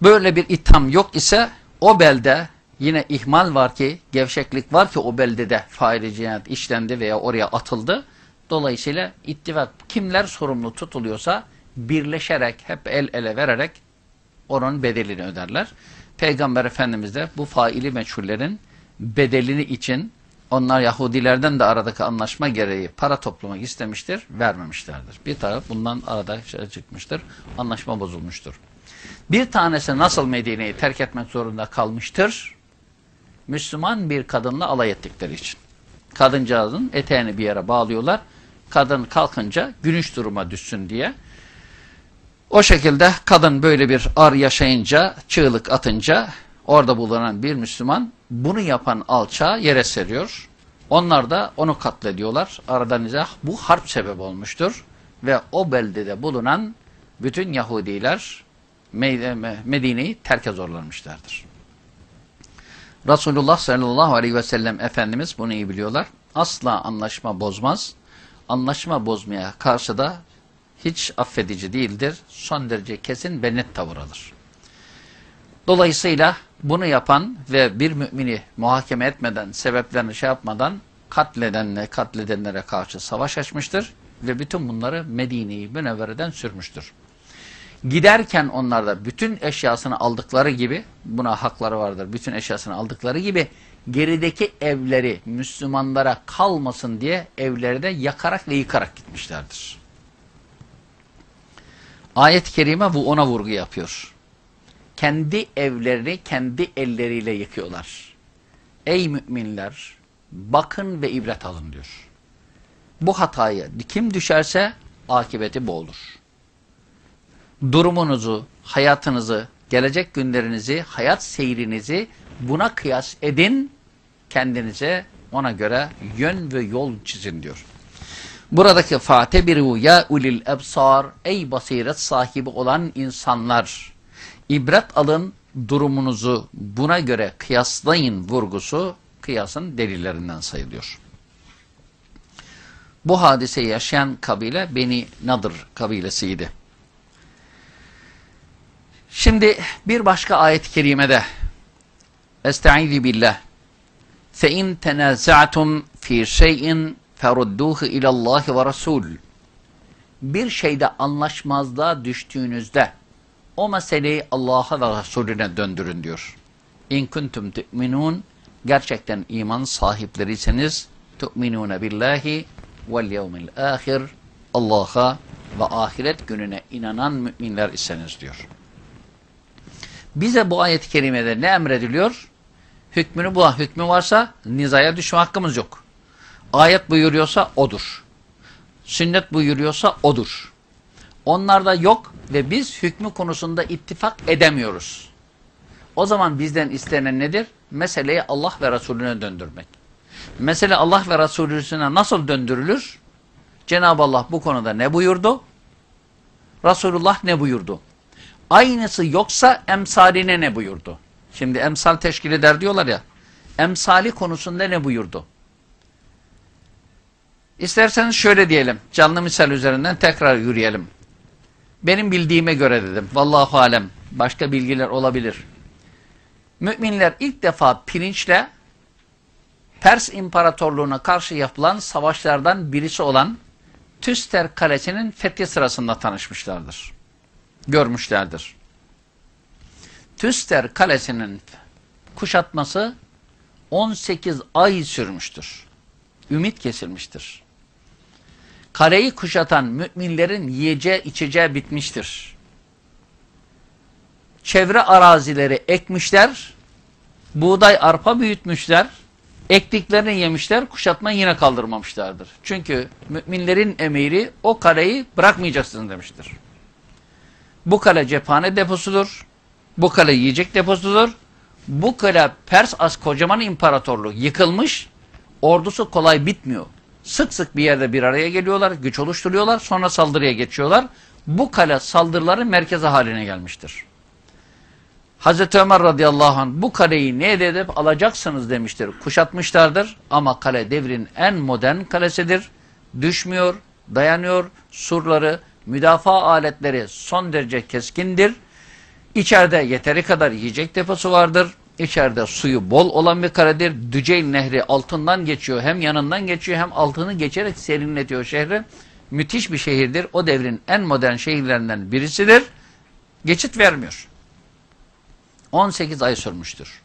Böyle bir itham yok ise o belde yine ihmal var ki, gevşeklik var ki o beldede faili cinayet işlendi veya oraya atıldı. Dolayısıyla ittifak kimler sorumlu tutuluyorsa birleşerek, hep el ele vererek onun bedelini öderler. Peygamber Efendimiz de bu faili meçhullerin bedelini için onlar Yahudilerden de aradaki anlaşma gereği para toplamak istemiştir, vermemişlerdir. Bir taraf bundan arada çıkmıştır, anlaşma bozulmuştur. Bir tanesi nasıl Medine'yi terk etmek zorunda kalmıştır? Müslüman bir kadınla alay ettikleri için. Kadıncağızın eteğini bir yere bağlıyorlar. Kadın kalkınca günüş duruma düşsün diye. O şekilde kadın böyle bir ar yaşayınca, çığlık atınca orada bulunan bir Müslüman bunu yapan alçağı yere seriyor. Onlar da onu katlediyorlar. Aradan izah bu harp sebep olmuştur. Ve o beldede bulunan bütün Yahudiler Medine'yi terke zorlanmışlardır. Resulullah sallallahu aleyhi ve sellem Efendimiz bunu iyi biliyorlar. Asla anlaşma bozmaz. Anlaşma bozmaya karşı da hiç affedici değildir. Son derece kesin ve net tavır alır. Dolayısıyla bunu yapan ve bir mümini muhakeme etmeden, sebeplerini şey yapmadan katledenle katledenlere karşı savaş açmıştır ve bütün bunları Medine'yi Münevvere'den sürmüştür. Giderken onlar da bütün eşyasını aldıkları gibi, buna hakları vardır, bütün eşyasını aldıkları gibi gerideki evleri Müslümanlara kalmasın diye evleri de yakarak ve yıkarak gitmişlerdir. Ayet-i Kerime bu ona vurgu yapıyor. Kendi evlerini kendi elleriyle yıkıyorlar. Ey müminler! bakın ve ibret alın diyor. Bu hatayı kim düşerse akıbeti bu olur. Durumunuzu, hayatınızı, gelecek günlerinizi, hayat seyrinizi buna kıyas edin. Kendinize ona göre yön ve yol çizin diyor. Buradaki fatebiru ya ulil ebsar ey basiret sahibi olan insanlar ibret alın durumunuzu buna göre kıyaslayın vurgusu kıyasın delillerinden sayılıyor. Bu hadiseyi yaşayan kabile Beni Nadır kabilesiydi. Şimdi bir başka ayet-i kerimede Estaizu billah فَاِنْ تَنَازَعْتُمْ ف۪ي شَيْءٍ فَرُدُّوهُ اِلَى اللّٰهِ وَرَسُولُ Bir şeyde anlaşmazlığa düştüğünüzde o meseleyi Allah'a ve Resulüne döndürün diyor. İn kuntum tu'minun gerçekten iman sahipleriyseniz tu'minune billahi vel yevmil ahir Allah'a ve ahiret gününe inanan müminler iseniz diyor. Bize bu ayet-i kerimede ne emrediliyor? Hükmünü bu hükmü varsa nizaya düşme hakkımız yok. Ayet buyuruyorsa odur. Sünnet buyuruyorsa odur. Onlarda yok ve biz hükmü konusunda ittifak edemiyoruz. O zaman bizden istenen nedir? Meseleyi Allah ve Resulüne döndürmek. Mesele Allah ve Resulüne nasıl döndürülür? Cenab-ı Allah bu konuda ne buyurdu? Resulullah ne buyurdu? Aynısı yoksa emsaline ne buyurdu? Şimdi emsal teşkil eder diyorlar ya. Emsali konusunda ne buyurdu? İsterseniz şöyle diyelim. Canlı misal üzerinden tekrar yürüyelim. Benim bildiğime göre dedim. Vallahu alem. Başka bilgiler olabilir. Müminler ilk defa pirinçle Pers İmparatorluğu'na karşı yapılan savaşlardan birisi olan Tüster Kalesi'nin fethi sırasında tanışmışlardır. Görmüşlerdir. Tüster Kalesi'nin kuşatması 18 ay sürmüştür. Ümit kesilmiştir. Kaleyi kuşatan müminlerin yiyeceği içeceği bitmiştir. Çevre arazileri ekmişler, buğday arpa büyütmüşler, ektiklerini yemişler, kuşatma yine kaldırmamışlardır. Çünkü müminlerin emiri o kaleyi bırakmayacaksınız demiştir. Bu kale cephane deposudur. Bu kale yiyecek deposudur. Bu kale Pers as kocaman imparatorluğu yıkılmış. Ordusu kolay bitmiyor. Sık sık bir yerde bir araya geliyorlar, güç oluşturuyorlar, sonra saldırıya geçiyorlar. Bu kale saldırıların merkezi haline gelmiştir. Hazreti Ömer radıyallahu anh bu kaleyi ne edip alacaksınız demiştir. Kuşatmışlardır ama kale devrin en modern kalesidir. Düşmüyor, dayanıyor, surları, müdafaa aletleri son derece keskindir. İçeride yeteri kadar yiyecek deposu vardır. İçeride suyu bol olan bir kaledir. Düceyl Nehri altından geçiyor. Hem yanından geçiyor hem altını geçerek serinletiyor şehri. Müthiş bir şehirdir. O devrin en modern şehirlerinden birisidir. Geçit vermiyor. 18 ay sürmüştür.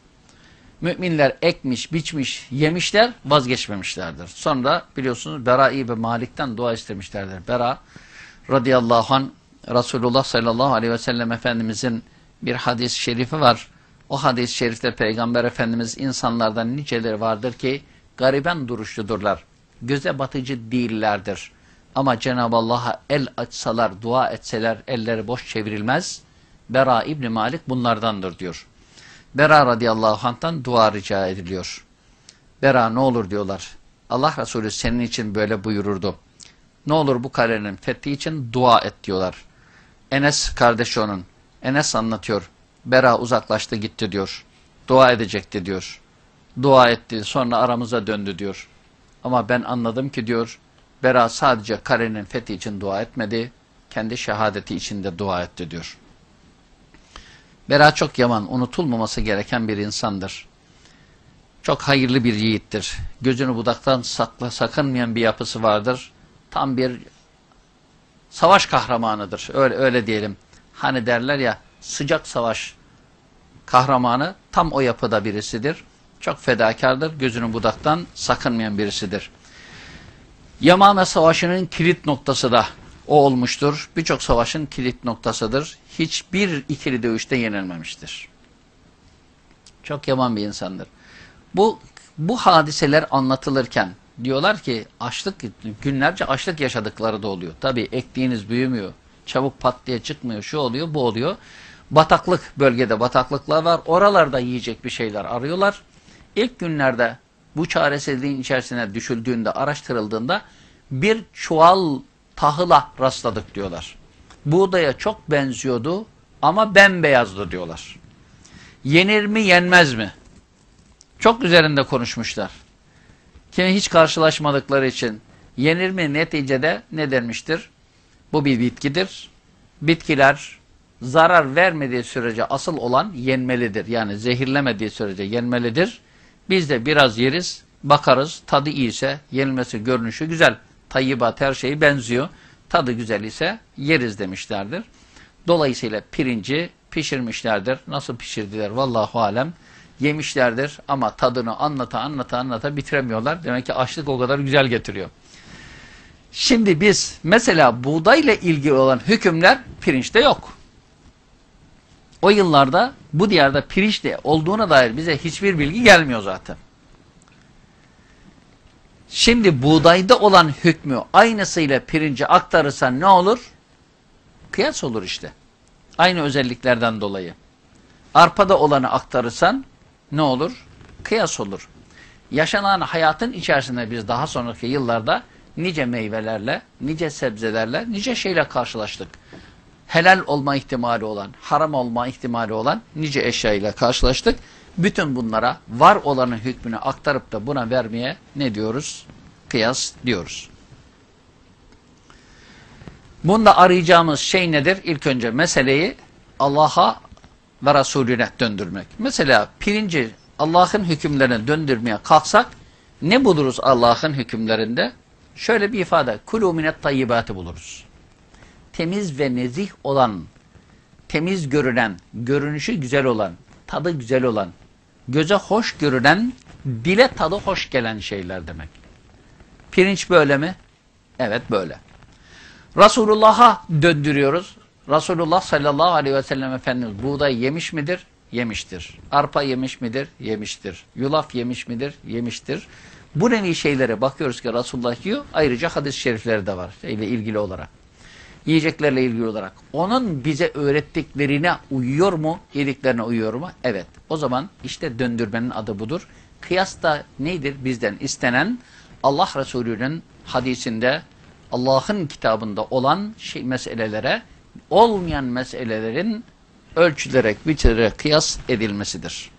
Müminler ekmiş, biçmiş, yemişler, vazgeçmemişlerdir. Sonra biliyorsunuz Bera'i ve Malik'ten dua istemişlerdir. Bera radıyallahu an Resulullah sallallahu aleyhi ve sellem Efendimizin bir hadis-i şerifi var. O hadis-i şerifte Peygamber Efendimiz insanlardan niceleri vardır ki gariben duruşludurlar. Göze batıcı değillerdir. Ama Cenab-ı Allah'a el açsalar, dua etseler elleri boş çevrilmez. Bera İbni Malik bunlardandır diyor. Bera radıyallahu anh'tan dua rica ediliyor. Bera ne olur diyorlar. Allah Resulü senin için böyle buyururdu. Ne olur bu kalenin fethi için dua et diyorlar. Enes kardeşi onun. Enes anlatıyor. Bera uzaklaştı gitti diyor. Dua edecekti diyor. Dua etti sonra aramıza döndü diyor. Ama ben anladım ki diyor Bera sadece kalenin fethi için dua etmedi. Kendi şehadeti için de dua etti diyor. Bera çok yaman, unutulmaması gereken bir insandır. Çok hayırlı bir yiğittir. Gözünü budaktan sakla, sakınmayan bir yapısı vardır. Tam bir savaş kahramanıdır. Öyle, öyle diyelim. Hani derler ya sıcak savaş kahramanı tam o yapıda birisidir. Çok fedakardır. Gözünü budaktan sakınmayan birisidir. Yamame Savaşı'nın kilit noktası da o olmuştur. Birçok savaşın kilit noktasıdır. Hiçbir ikili dövüşte yenilmemiştir. Çok yaman bir insandır. Bu bu hadiseler anlatılırken diyorlar ki açlık günlerce açlık yaşadıkları da oluyor. Tabii ektiğiniz büyümüyor. Çabuk pat diye çıkmıyor. Şu oluyor, bu oluyor. Bataklık bölgede bataklıklar var. Oralarda yiyecek bir şeyler arıyorlar. İlk günlerde bu çaresizliğin içerisine düşüldüğünde, araştırıldığında bir çuval tahıla rastladık diyorlar. Buğdaya çok benziyordu ama bembeyazdı diyorlar. Yenir mi yenmez mi? Çok üzerinde konuşmuşlar. Kimi hiç karşılaşmadıkları için yenir mi neticede ne denmiştir? Bu bir bitkidir. Bitkiler zarar vermediği sürece asıl olan yenmelidir. Yani zehirlemediği sürece yenmelidir. Biz de biraz yeriz, bakarız. Tadı iyiyse yenilmesi, görünüşü güzel. Tayyibat her şeyi benziyor. Tadı güzel ise yeriz demişlerdir. Dolayısıyla pirinci pişirmişlerdir. Nasıl pişirdiler vallahu alem yemişlerdir ama tadını anlata anlata anlata bitiremiyorlar. Demek ki açlık o kadar güzel getiriyor. Şimdi biz mesela buğdayla ilgili olan hükümler pirinçte yok. O yıllarda bu diyarda pirinçte olduğuna dair bize hiçbir bilgi gelmiyor zaten. Şimdi buğdayda olan hükmü aynısıyla pirince aktarırsan ne olur? Kıyas olur işte. Aynı özelliklerden dolayı. Arpada olanı aktarırsan ne olur? Kıyas olur. Yaşanan hayatın içerisinde biz daha sonraki yıllarda nice meyvelerle, nice sebzelerle, nice şeyle karşılaştık. Helal olma ihtimali olan, haram olma ihtimali olan nice eşyayla karşılaştık. Bütün bunlara var olanın hükmünü aktarıp da buna vermeye ne diyoruz? Kıyas diyoruz. Bunda arayacağımız şey nedir? İlk önce meseleyi Allah'a ve Resulüne döndürmek. Mesela pirinci Allah'ın hükümlerine döndürmeye kalksak ne buluruz Allah'ın hükümlerinde? Şöyle bir ifade. Kulu minet tayyibatı buluruz. Temiz ve nezih olan, temiz görünen, görünüşü güzel olan, tadı güzel olan, göze hoş görünen, dile tadı hoş gelen şeyler demek. Pirinç böyle mi? Evet böyle. Resulullah'a döndürüyoruz. Resulullah sallallahu aleyhi ve sellem Efendimiz buğday yemiş midir? Yemiştir. Arpa yemiş midir? Yemiştir. Yulaf yemiş midir? Yemiştir. Bu nevi şeylere bakıyoruz ki Resulullah yiyor. Ayrıca hadis-i şerifleri de var ile ilgili olarak. Yiyeceklerle ilgili olarak. Onun bize öğrettiklerine uyuyor mu? Yediklerine uyuyor mu? Evet. O zaman işte döndürmenin adı budur. Kıyas da nedir? Bizden istenen Allah Resulü'nün hadisinde Allah'ın kitabında olan şey, meselelere olmayan meselelerin ölçülerek, biçilerek kıyas edilmesidir.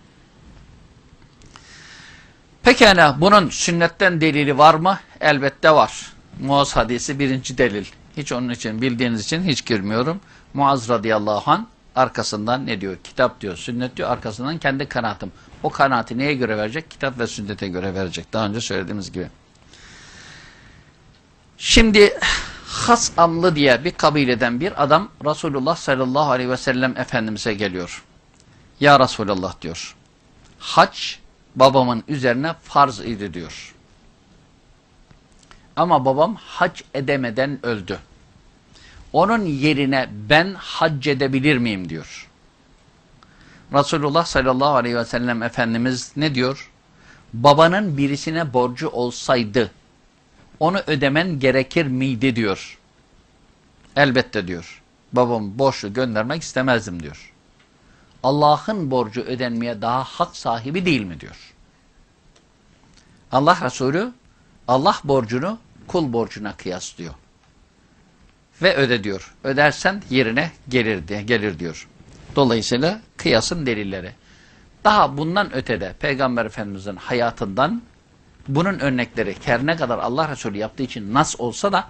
Pekala bunun sünnetten delili var mı? Elbette var. Muaz hadisi birinci delil. Hiç onun için bildiğiniz için hiç girmiyorum. Muaz radıyallahu an arkasından ne diyor? Kitap diyor, sünnet diyor. Arkasından kendi kanaatim. O kanaati neye göre verecek? Kitap ve sünnete göre verecek. Daha önce söylediğimiz gibi. Şimdi Hasamlı diye bir kabileden bir adam Resulullah sallallahu aleyhi ve sellem Efendimiz'e geliyor. Ya Resulullah diyor. Hac babamın üzerine farz idi diyor. Ama babam hac edemeden öldü. Onun yerine ben hac edebilir miyim diyor. Resulullah sallallahu aleyhi ve sellem Efendimiz ne diyor? Babanın birisine borcu olsaydı onu ödemen gerekir miydi diyor. Elbette diyor. Babam borçlu göndermek istemezdim diyor. Allah'ın borcu ödenmeye daha hak sahibi değil mi diyor. Allah Resulü Allah borcunu kul borcuna kıyaslıyor. Ve öde diyor. Ödersen yerine gelir, diye, gelir diyor. Dolayısıyla kıyasın delilleri. Daha bundan ötede Peygamber Efendimiz'in hayatından bunun örnekleri her ne kadar Allah Resulü yaptığı için nas olsa da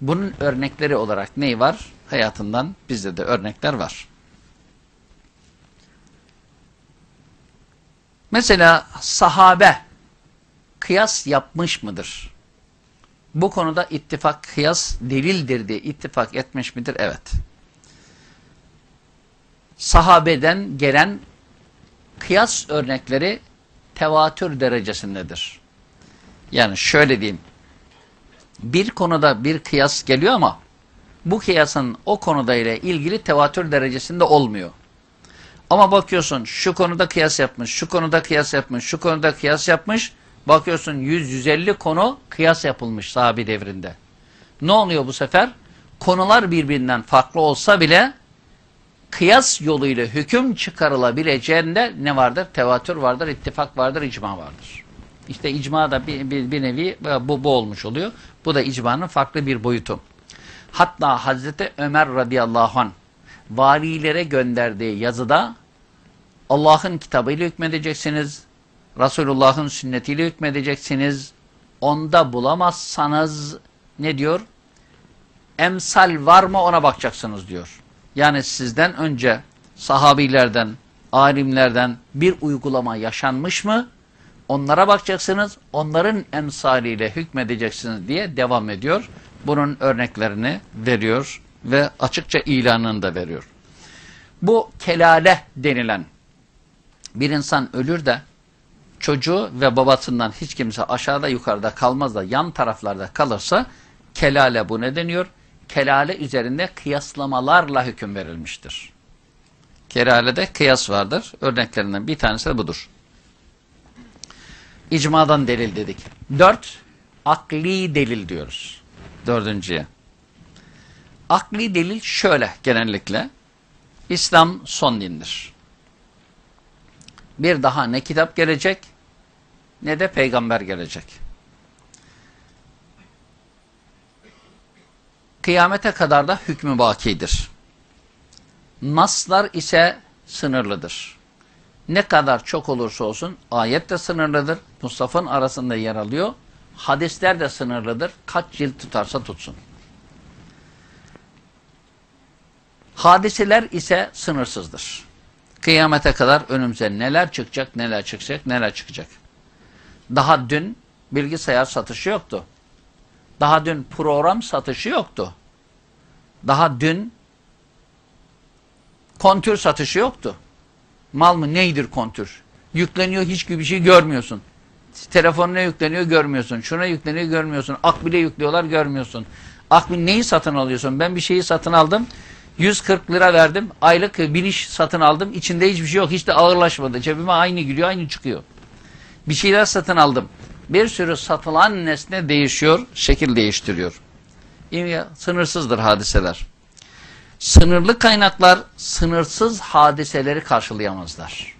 bunun örnekleri olarak neyi var? Hayatından bizde de örnekler var. Mesela sahabe kıyas yapmış mıdır? Bu konuda ittifak kıyas delildir diye ittifak etmiş midir? Evet. Sahabeden gelen kıyas örnekleri tevatür derecesindedir. Yani şöyle diyeyim. Bir konuda bir kıyas geliyor ama bu kıyasın o konuda ile ilgili tevatür derecesinde olmuyor. Ama bakıyorsun şu konuda kıyas yapmış, şu konuda kıyas yapmış, şu konuda kıyas yapmış. Bakıyorsun 100-150 konu kıyas yapılmış sahabi devrinde. Ne oluyor bu sefer? Konular birbirinden farklı olsa bile kıyas yoluyla hüküm çıkarılabileceğinde ne vardır? Tevatür vardır, ittifak vardır, icma vardır. İşte icma da bir, bir, bir nevi bu, bu olmuş oluyor. Bu da icmanın farklı bir boyutu. Hatta Hazreti Ömer radıyallahu anh valilere gönderdiği yazıda Allah'ın kitabıyla hükmedeceksiniz, Resulullah'ın sünnetiyle hükmedeceksiniz. Onda bulamazsanız ne diyor? Emsal var mı ona bakacaksınız diyor. Yani sizden önce sahabilerden, alimlerden bir uygulama yaşanmış mı? Onlara bakacaksınız, onların emsaliyle hükmedeceksiniz diye devam ediyor. Bunun örneklerini veriyor ve açıkça ilanını da veriyor. Bu kelale denilen bir insan ölür de çocuğu ve babasından hiç kimse aşağıda yukarıda kalmaz da yan taraflarda kalırsa kelale bu ne deniyor? Kelale üzerinde kıyaslamalarla hüküm verilmiştir. Kelalede kıyas vardır. Örneklerinden bir tanesi de budur. İcmadan delil dedik. Dört, akli delil diyoruz. Dördüncüye. Akli delil şöyle genellikle. İslam son dindir. Bir daha ne kitap gelecek ne de peygamber gelecek. Kıyamete kadar da hükmü bakidir. Naslar ise sınırlıdır. Ne kadar çok olursa olsun ayet de sınırlıdır. Mustafa'nın arasında yer alıyor. Hadisler de sınırlıdır. Kaç cilt tutarsa tutsun. Hadiseler ise sınırsızdır. Kıyamete kadar önümüze neler çıkacak, neler çıkacak, neler çıkacak. Daha dün bilgisayar satışı yoktu. Daha dün program satışı yoktu. Daha dün kontür satışı yoktu. Mal mı neydir kontür? Yükleniyor hiçbir şey görmüyorsun. Telefonuna yükleniyor görmüyorsun. Şuna yükleniyor görmüyorsun. Akbil'e yüklüyorlar görmüyorsun. Akbil neyi satın alıyorsun? Ben bir şeyi satın aldım. 140 lira verdim. Aylık biniş satın aldım. İçinde hiçbir şey yok. Hiç de ağırlaşmadı. Cebime aynı giriyor, aynı çıkıyor. Bir şeyler satın aldım. Bir sürü satılan nesne değişiyor, şekil değiştiriyor. Sınırsızdır hadiseler. Sınırlı kaynaklar sınırsız hadiseleri karşılayamazlar.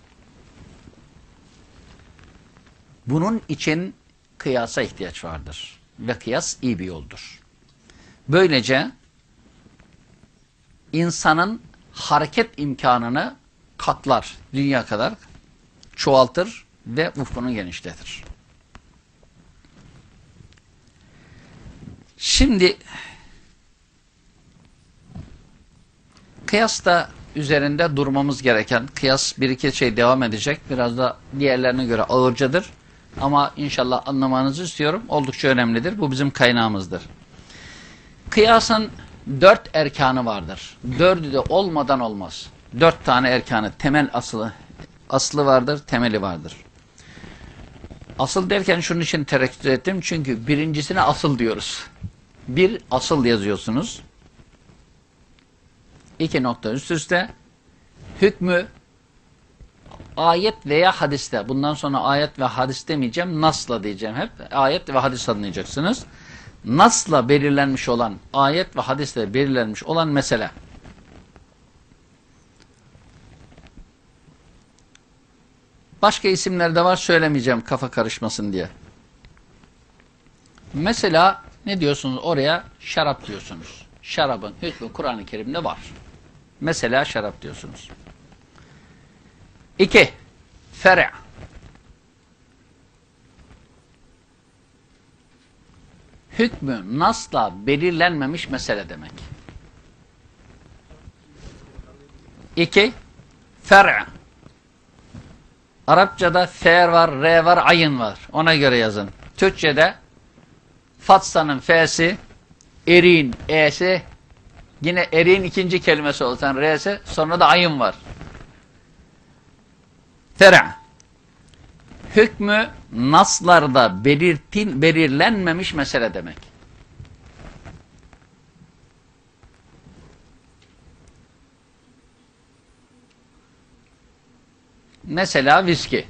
Bunun için kıyasa ihtiyaç vardır. Ve kıyas iyi bir yoldur. Böylece insanın hareket imkanını katlar, dünya kadar çoğaltır ve ufkunu genişletir. Şimdi kıyas da üzerinde durmamız gereken, kıyas bir iki şey devam edecek. Biraz da diğerlerine göre ağırcadır. Ama inşallah anlamanızı istiyorum. Oldukça önemlidir. Bu bizim kaynağımızdır. Kıyasın dört erkanı vardır. Dördü de olmadan olmaz. Dört tane erkanı, temel aslı, aslı vardır, temeli vardır. Asıl derken şunun için tereddüt ettim. Çünkü birincisine asıl diyoruz. Bir asıl yazıyorsunuz. İki nokta üst üste. Hükmü ayet veya hadiste. Bundan sonra ayet ve hadis demeyeceğim. Nasla diyeceğim hep. Ayet ve hadis anlayacaksınız. Nasla belirlenmiş olan, ayet ve hadiste belirlenmiş olan mesele. Başka isimler de var söylemeyeceğim kafa karışmasın diye. Mesela ne diyorsunuz oraya? Şarap diyorsunuz. Şarabın hükmü Kur'an-ı Kerim'de var. Mesela şarap diyorsunuz. İki, fer' Hükmü nasla belirlenmemiş mesele demek. İki, fer' Arapçada fer var, re var, ayın var. Ona göre yazın. Türkçe'de Fatsa'nın f'si, erin e'si, Yine eriğin ikinci kelimesi olsan r'se sonra da ayın var. Fera. Hükmü naslarda belirtin, belirlenmemiş mesele demek. Mesela viski.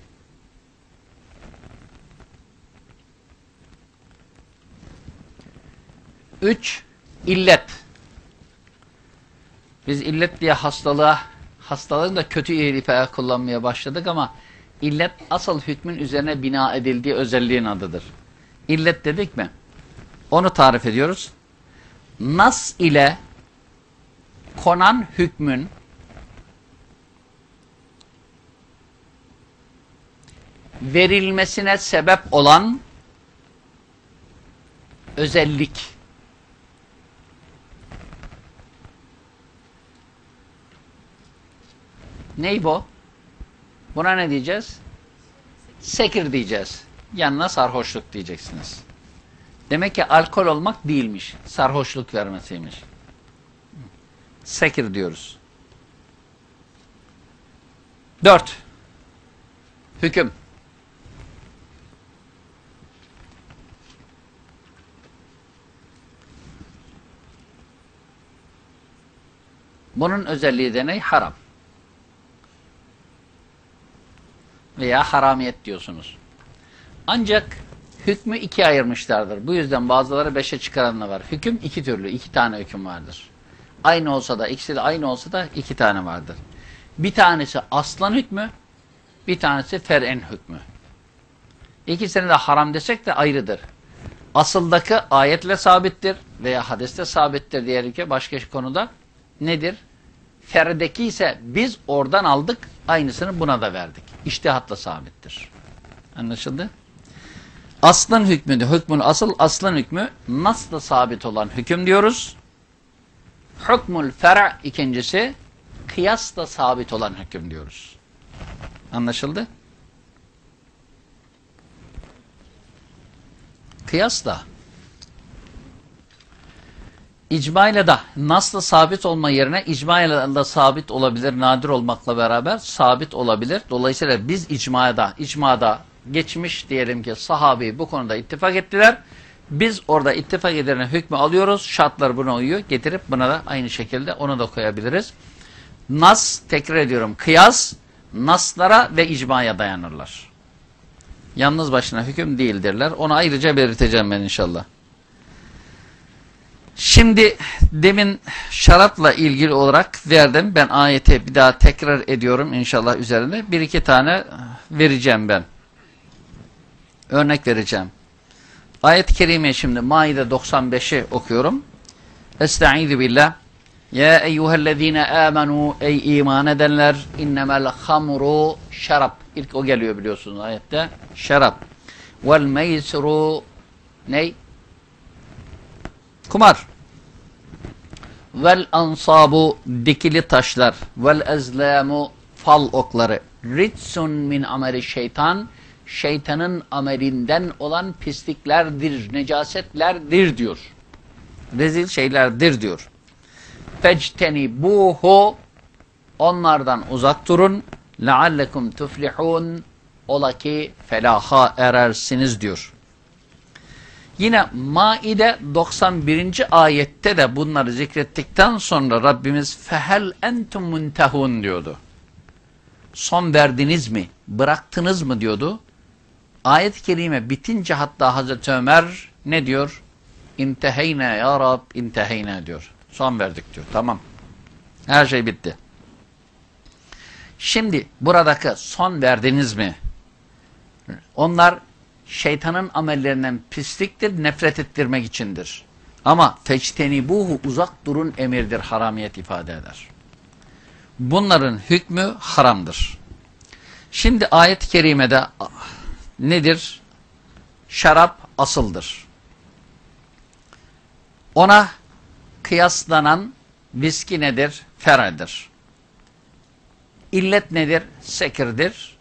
Üç, illet. Biz illet diye hastalığa, hastalığın da kötü ifadeyi kullanmaya başladık ama illet asıl hükmün üzerine bina edildiği özelliğin adıdır. İllet dedik mi? Onu tarif ediyoruz. Nas ile konan hükmün verilmesine sebep olan özellik. Ney bu? Buna ne diyeceğiz? Sekir diyeceğiz. Yanına sarhoşluk diyeceksiniz. Demek ki alkol olmak değilmiş. Sarhoşluk vermesiymiş. Sekir diyoruz. Dört. Hüküm. Bunun özelliği de ne? Haram. Veya haramiyet diyorsunuz. Ancak hükmü ikiye ayırmışlardır. Bu yüzden bazıları beşe çıkaranlar var. Hüküm iki türlü, iki tane hüküm vardır. Aynı olsa da, ikisi de aynı olsa da iki tane vardır. Bir tanesi aslan hükmü, bir tanesi fer'en hükmü. İkisini de haram desek de ayrıdır. Asıldaki ayetle sabittir veya hadiste sabittir diyelim ki başka konuda nedir? Ferdeki ise biz oradan aldık, aynısını buna da verdik. İştihatla sabittir. Anlaşıldı? Aslın hükmünde, hükmün asıl aslın hükmü nasıl sabit olan hüküm diyoruz. Hükmül fer' ikincisi kıyasla sabit olan hüküm diyoruz. Anlaşıldı? Kıyasla icma ile de nasıl sabit olma yerine icma ile de sabit olabilir, nadir olmakla beraber sabit olabilir. Dolayısıyla biz icmada, icmada geçmiş diyelim ki sahabi bu konuda ittifak ettiler. Biz orada ittifak edilen hükmü alıyoruz. Şartlar buna uyuyor. Getirip buna da aynı şekilde onu da koyabiliriz. Nas, tekrar ediyorum, kıyas, naslara ve icmaya dayanırlar. Yalnız başına hüküm değildirler. Onu ayrıca belirteceğim ben inşallah. Şimdi demin şarapla ilgili olarak verdim. Ben ayeti bir daha tekrar ediyorum inşallah üzerinde. Bir iki tane vereceğim ben. Örnek vereceğim. Ayet-i Kerime şimdi Maide 95'i okuyorum. Estaizu billah. Ya eyyühellezine amenu ey iman edenler innemel hamru şarap. İlk o geliyor biliyorsunuz ayette. Şarap. Vel meysru ney? Kumar. Vel ansabu dikili taşlar. Vel ezlamu fal okları. Ritsun min ameli şeytan. Şeytanın amelinden olan pisliklerdir, necasetlerdir diyor. Rezil şeylerdir diyor. Fecteni buhu onlardan uzak durun. Leallekum tuflihun ola ki felaha erersiniz diyor. Yine Maide 91. ayette de bunları zikrettikten sonra Rabbimiz fehel entum muntehun diyordu. Son verdiniz mi? Bıraktınız mı diyordu. Ayet-i kerime bitince hatta Hazreti Ömer ne diyor? İnteheyne ya Rab inteheyne diyor. Son verdik diyor. Tamam. Her şey bitti. Şimdi buradaki son verdiniz mi? Onlar şeytanın amellerinden pisliktir, nefret ettirmek içindir. Ama buhu uzak durun emirdir, haramiyet ifade eder. Bunların hükmü haramdır. Şimdi ayet-i kerimede nedir? Şarap asıldır. Ona kıyaslanan viski nedir? Feredir. İllet nedir? Sekirdir.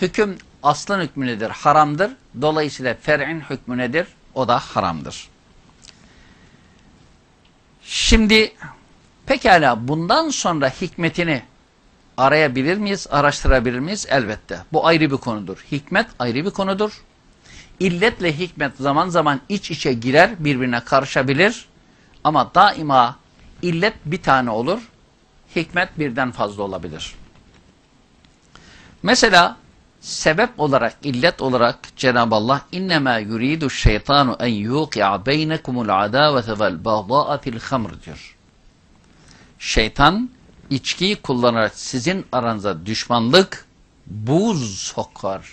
Hüküm aslın hükmü nedir? Haramdır. Dolayısıyla fer'in hükmü nedir? O da haramdır. Şimdi pekala bundan sonra hikmetini arayabilir miyiz, araştırabilir miyiz? Elbette. Bu ayrı bir konudur. Hikmet ayrı bir konudur. İlletle hikmet zaman zaman iç içe girer, birbirine karışabilir. Ama daima illet bir tane olur, hikmet birden fazla olabilir. Mesela sebep olarak, illet olarak Cenab-ı Allah innema yuridu şeytanu en yuqi'a beynekumul adavete vel bağda'a fil hamr diyor. Şeytan içkiyi kullanarak sizin aranıza düşmanlık, buz sokar.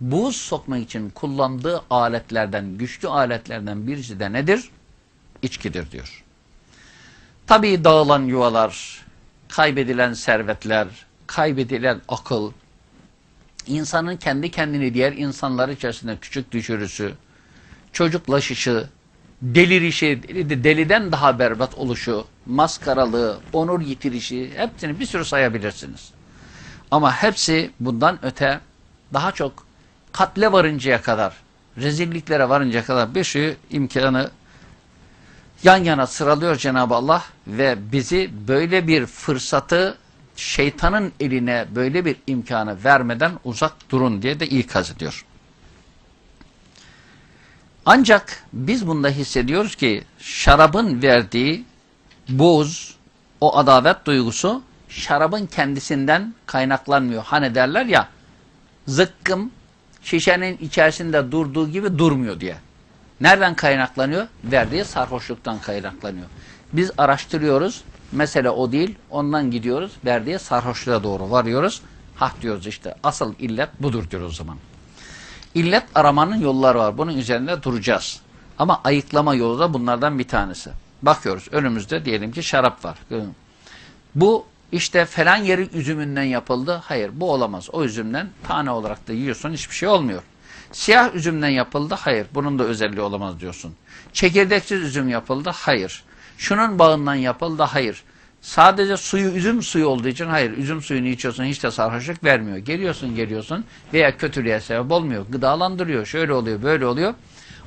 Buz sokmak için kullandığı aletlerden, güçlü aletlerden birisi de nedir? İçkidir diyor. Tabii dağılan yuvalar, kaybedilen servetler, kaybedilen akıl, insanın kendi kendini diğer insanlar içerisinde küçük düşürüsü, çocuklaşışı, delirişi, deliden daha berbat oluşu, maskaralığı, onur yitirişi hepsini bir sürü sayabilirsiniz. Ama hepsi bundan öte daha çok katle varıncaya kadar, rezilliklere varıncaya kadar bir sürü imkanı yan yana sıralıyor Cenab-ı Allah ve bizi böyle bir fırsatı şeytanın eline böyle bir imkanı vermeden uzak durun diye de ikaz ediyor. Ancak biz bunda hissediyoruz ki şarabın verdiği buz, o adavet duygusu şarabın kendisinden kaynaklanmıyor. Hani derler ya zıkkım şişenin içerisinde durduğu gibi durmuyor diye. Nereden kaynaklanıyor? Verdiği sarhoşluktan kaynaklanıyor. Biz araştırıyoruz. Mesele o değil. Ondan gidiyoruz. Verdiği sarhoşluğa doğru varıyoruz. Hah diyoruz işte. Asıl illet budur diyor o zaman. İllet aramanın yolları var. Bunun üzerinde duracağız. Ama ayıklama yolu da bunlardan bir tanesi. Bakıyoruz. Önümüzde diyelim ki şarap var. Bu işte falan yeri üzümünden yapıldı. Hayır bu olamaz. O üzümden tane olarak da yiyorsun hiçbir şey olmuyor. Siyah üzümden yapıldı. Hayır. Bunun da özelliği olamaz diyorsun. Çekirdeksiz üzüm yapıldı. Hayır. Şunun bağından yapıldı. Hayır. Sadece suyu üzüm suyu olduğu için hayır. Üzüm suyunu içiyorsun hiç de sarhoşluk vermiyor. Geliyorsun geliyorsun veya kötülüğe sebep olmuyor. Gıdalandırıyor. Şöyle oluyor böyle oluyor.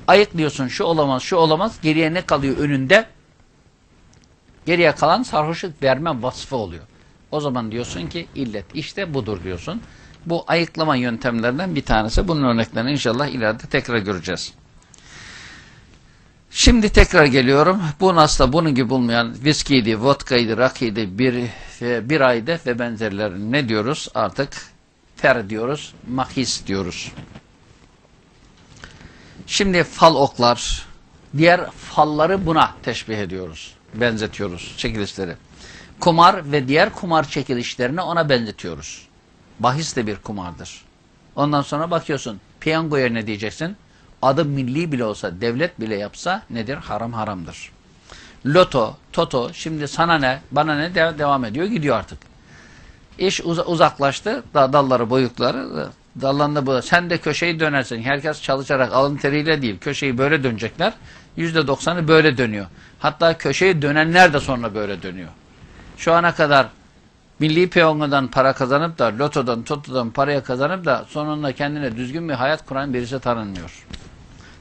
Ayıklıyorsun şu olamaz şu olamaz. Geriye ne kalıyor önünde? Geriye kalan sarhoşluk verme vasfı oluyor. O zaman diyorsun ki illet işte budur diyorsun. Bu ayıklama yöntemlerinden bir tanesi. Bunun örneklerini inşallah ileride tekrar göreceğiz. Şimdi tekrar geliyorum. Bu nasıl bunun gibi bulmayan viskiydi, vodkaydı, rakıydı, bir, bir ayda ve benzerleri ne diyoruz? Artık fer diyoruz, mahis diyoruz. Şimdi fal oklar, diğer falları buna teşbih ediyoruz, benzetiyoruz çekilişleri. Kumar ve diğer kumar çekilişlerini ona benzetiyoruz. Bahis de bir kumardır. Ondan sonra bakıyorsun, piyangoya ne diyeceksin? Adı milli bile olsa, devlet bile yapsa nedir? Haram haramdır. Loto, toto, şimdi sana ne, bana ne de devam ediyor, gidiyor artık. İş uz uzaklaştı, da dalları, boyukları, dallarında bu. Sen de köşeyi dönersin. Herkes çalışarak, alın teriyle değil, köşeyi böyle dönecekler. Yüzde doksanı böyle dönüyor. Hatta köşeyi dönenler de sonra böyle dönüyor. Şu ana kadar milli piyongodan para kazanıp da, lotodan, totodan paraya kazanıp da sonunda kendine düzgün bir hayat kuran birisi tanınmıyor.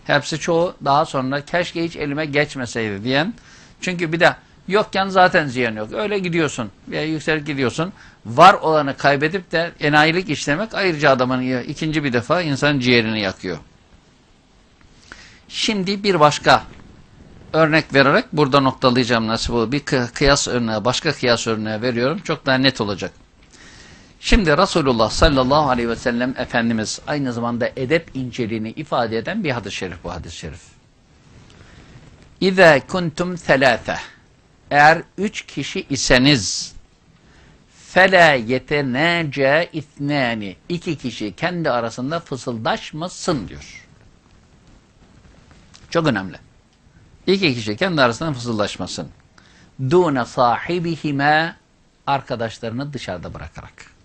Hepsi çoğu daha sonra keşke hiç elime geçmeseydi diyen. Çünkü bir de yokken zaten ziyan yok. Öyle gidiyorsun veya yükselip gidiyorsun. Var olanı kaybedip de enayilik işlemek ayrıca adamın ikinci bir defa insanın ciğerini yakıyor. Şimdi bir başka örnek vererek burada noktalayacağım nasip olur. Bir kıyas örneği, başka kıyas örneği veriyorum. Çok daha net olacak. Şimdi Resulullah sallallahu aleyhi ve sellem Efendimiz aynı zamanda edep inceliğini ifade eden bir hadis-i şerif bu hadis-i şerif. İze kuntum thelâfe eğer üç kişi iseniz fela yetenâce ithnâni iki kişi kendi arasında fısıldaşmasın diyor. Çok önemli. İki kişi kendi arasında fısıldaşmasın. Dûne sahibihime arkadaşlarını dışarıda bırakarak.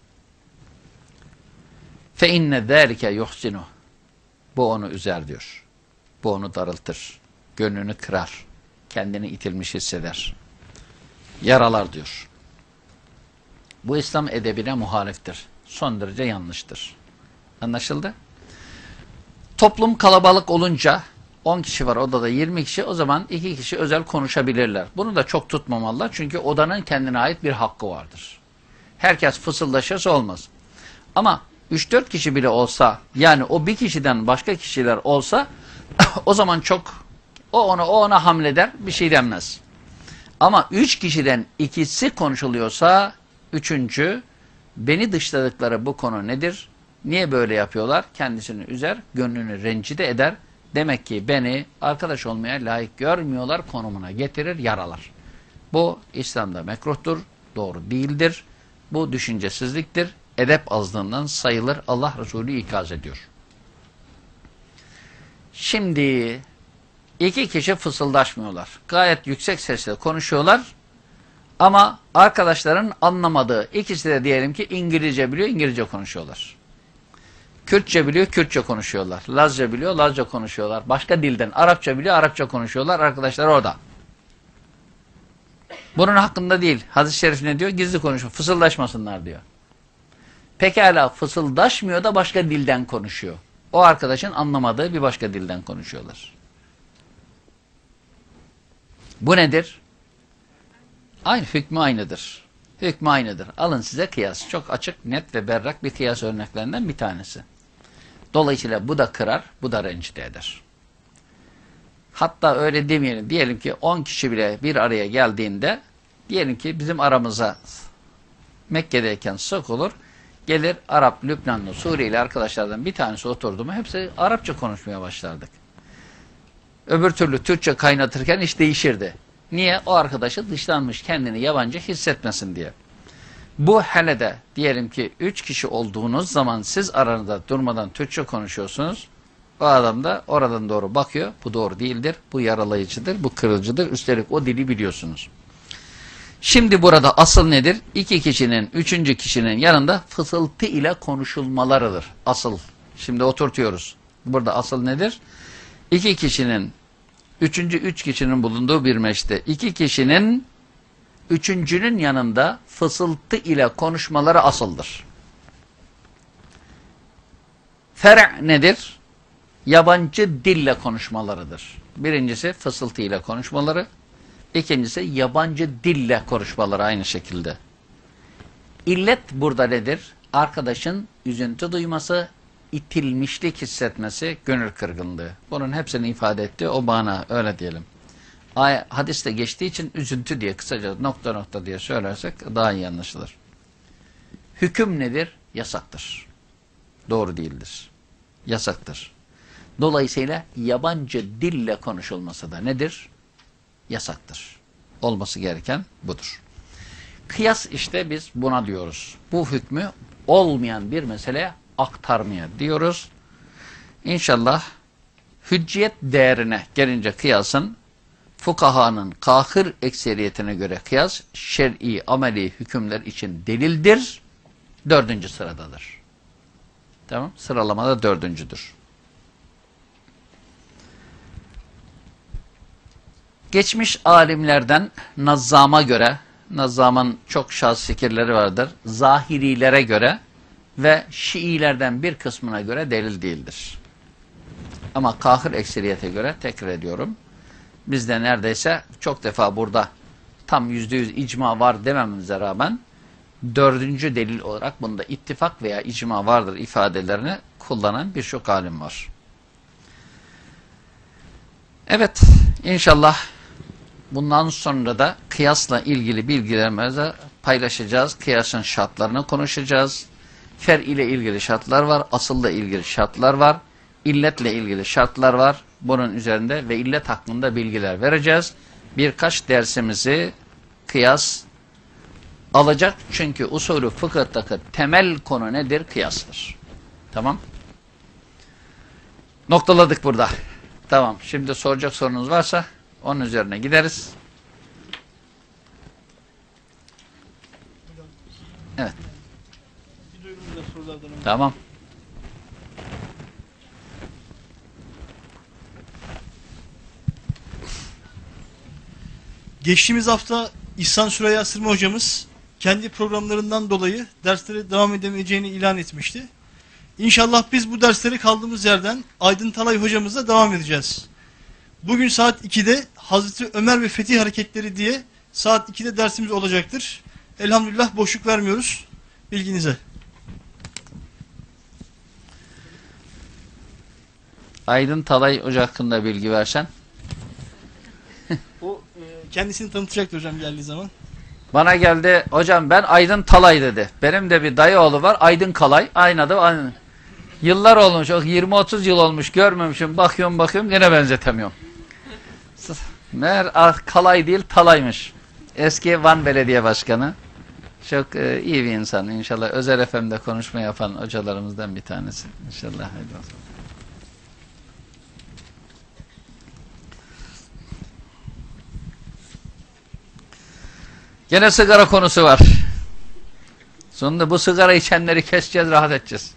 Fe inne zâlike yuhsinu. Bu onu üzer diyor. Bu onu darıltır. Gönlünü kırar. Kendini itilmiş hisseder. Yaralar diyor. Bu İslam edebine muhaliftir. Son derece yanlıştır. Anlaşıldı? Toplum kalabalık olunca 10 kişi var odada 20 kişi o zaman 2 kişi özel konuşabilirler. Bunu da çok tutmamalılar çünkü odanın kendine ait bir hakkı vardır. Herkes fısıldaşırsa olmaz. Ama 3-4 kişi bile olsa yani o bir kişiden başka kişiler olsa o zaman çok o ona o ona hamleder bir şey denmez. Ama 3 kişiden ikisi konuşuluyorsa üçüncü beni dışladıkları bu konu nedir? Niye böyle yapıyorlar? Kendisini üzer, gönlünü rencide eder. Demek ki beni arkadaş olmaya layık görmüyorlar konumuna getirir, yaralar. Bu İslam'da mekruhtur, doğru değildir. Bu düşüncesizliktir. Edep azlığından sayılır. Allah Resulü ikaz ediyor. Şimdi iki kişi fısıldaşmıyorlar. Gayet yüksek sesle konuşuyorlar. Ama arkadaşların anlamadığı ikisi de diyelim ki İngilizce biliyor, İngilizce konuşuyorlar. Kürtçe biliyor, Kürtçe konuşuyorlar. Lazca biliyor, Lazca konuşuyorlar. Başka dilden Arapça biliyor, Arapça konuşuyorlar. Arkadaşlar orada. Bunun hakkında değil. Hadis-i şerif ne diyor? Gizli konuşuyor. Fısıldaşmasınlar diyor. Pekala fısıldaşmıyor da başka dilden konuşuyor. O arkadaşın anlamadığı bir başka dilden konuşuyorlar. Bu nedir? Aynı hükmü aynıdır. Hükmü aynıdır. Alın size kıyas. Çok açık, net ve berrak bir kıyas örneklerinden bir tanesi. Dolayısıyla bu da kırar, bu da rencide eder. Hatta öyle demeyelim. Diyelim ki 10 kişi bile bir araya geldiğinde diyelim ki bizim aramıza Mekke'deyken sık olur. Gelir Arap, Lübnanlı, Suriyeli arkadaşlardan bir tanesi oturdu mu hepsi Arapça konuşmaya başlardık. Öbür türlü Türkçe kaynatırken iş değişirdi. Niye? O arkadaşı dışlanmış kendini yabancı hissetmesin diye. Bu hele de diyelim ki üç kişi olduğunuz zaman siz aranızda durmadan Türkçe konuşuyorsunuz. O adam da oradan doğru bakıyor. Bu doğru değildir. Bu yaralayıcıdır. Bu kırıcıdır. Üstelik o dili biliyorsunuz. Şimdi burada asıl nedir? İki kişinin, üçüncü kişinin yanında fısıltı ile konuşulmalarıdır. Asıl. Şimdi oturtuyoruz. Burada asıl nedir? İki kişinin, üçüncü üç kişinin bulunduğu bir meşte, iki kişinin üçüncünün yanında fısıltı ile konuşmaları asıldır. Fer' nedir? Yabancı dille konuşmalarıdır. Birincisi fısıltı ile konuşmaları, ikincisi yabancı dille konuşmaları aynı şekilde. İllet burada nedir? Arkadaşın üzüntü duyması, itilmişlik hissetmesi, gönül kırgınlığı. Bunun hepsini ifade etti. O bana öyle diyelim. Ay, hadiste geçtiği için üzüntü diye kısaca nokta nokta diye söylersek daha iyi anlaşılır. Hüküm nedir? Yasaktır. Doğru değildir. Yasaktır. Dolayısıyla yabancı dille konuşulması da nedir? Yasaktır. Olması gereken budur. Kıyas işte biz buna diyoruz. Bu hükmü olmayan bir meseleye aktarmaya diyoruz. İnşallah hücciyet değerine gelince kıyasın fukahanın kahır ekseriyetine göre kıyas şer'i ameli hükümler için delildir. Dördüncü sıradadır. Tamam. Sıralamada dördüncüdür. Geçmiş alimlerden Nazzam'a göre, Nazzam'ın çok şahs fikirleri vardır, Zahirilere göre ve Şiilerden bir kısmına göre delil değildir. Ama kahır ekseriyete göre tekrar ediyorum. Bizde neredeyse çok defa burada tam yüzde yüz icma var dememize rağmen dördüncü delil olarak bunda ittifak veya icma vardır ifadelerini kullanan birçok alim var. Evet, inşallah bundan sonra da kıyasla ilgili bilgilerimizi paylaşacağız. Kıyasın şartlarını konuşacağız. Fer ile ilgili şartlar var, asılla ilgili şartlar var, illetle ilgili şartlar var. Bunun üzerinde ve illet hakkında bilgiler vereceğiz. Birkaç dersimizi kıyas alacak. Çünkü usulü fıkıhtaki temel konu nedir? Kıyastır. Tamam. Noktaladık burada. Tamam. Şimdi soracak sorunuz varsa onun üzerine gideriz. Evet. Tamam. Geçtiğimiz hafta İhsan Süreyya Sırma hocamız kendi programlarından dolayı derslere devam edemeyeceğini ilan etmişti. İnşallah biz bu dersleri kaldığımız yerden Aydın Talay hocamızla devam edeceğiz. Bugün saat 2'de Hazreti Ömer ve Fetih Hareketleri diye saat 2'de dersimiz olacaktır. Elhamdülillah boşluk vermiyoruz bilginize. Aydın Talay Hoca hakkında bilgi versen. O e, kendisini tanıtacaktır hocam geldiği zaman. Bana geldi hocam ben Aydın Talay dedi. Benim de bir dayı oğlu var Aydın Kalay. Aynı adı aynı. Yıllar olmuş. 20-30 yıl olmuş. Görmemişim. Bakıyorum bakıyorum gene benzetemiyorum. Meğer ah, kalay değil talaymış. Eski Van Belediye Başkanı. Çok e, iyi bir insan. İnşallah Özel FM'de konuşma yapan hocalarımızdan bir tanesi. İnşallah. Haydi bakalım. Gene sigara konusu var. Sonunda bu sigara içenleri keseceğiz, rahat edeceğiz.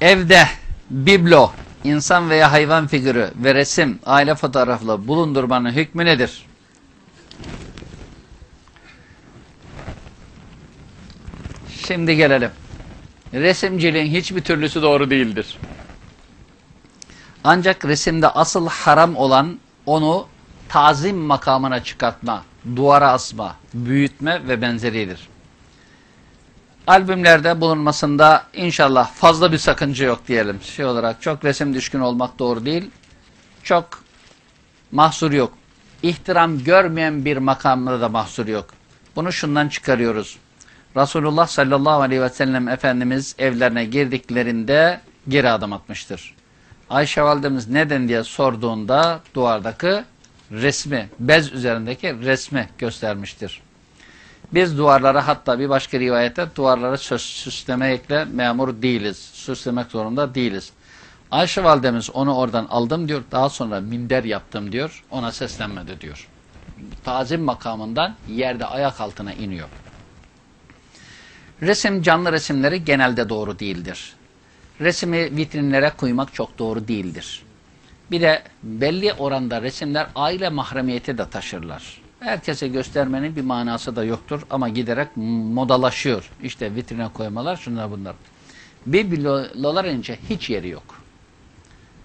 Evde biblo, insan veya hayvan figürü ve resim, aile fotoğrafla bulundurmanın hükmü nedir? Şimdi gelelim. Resimciliğin hiçbir türlüsü doğru değildir. Ancak resimde asıl haram olan onu tazim makamına çıkartma, duvara asma, büyütme ve benzeridir. Albümlerde bulunmasında inşallah fazla bir sakınca yok diyelim. Şey olarak çok resim düşkün olmak doğru değil. Çok mahsur yok. İhtiram görmeyen bir makamda da mahsur yok. Bunu şundan çıkarıyoruz. Resulullah sallallahu aleyhi ve sellem Efendimiz evlerine girdiklerinde geri adım atmıştır. Ayşe validemiz neden diye sorduğunda duvardaki resmi, bez üzerindeki resmi göstermiştir. Biz duvarlara hatta bir başka rivayette duvarları süslemekle memur değiliz. Süslemek zorunda değiliz. Ayşe validemiz onu oradan aldım diyor. Daha sonra minder yaptım diyor. Ona seslenmedi diyor. Tazim makamından yerde ayak altına iniyor. Resim, canlı resimleri genelde doğru değildir. Resmi vitrinlere koymak çok doğru değildir. Bir de belli oranda resimler aile mahremiyeti de taşırlar. Herkese göstermenin bir manası da yoktur ama giderek modalaşıyor. İşte vitrine koymalar şunlar bunlar. Biblolar önce hiç yeri yok.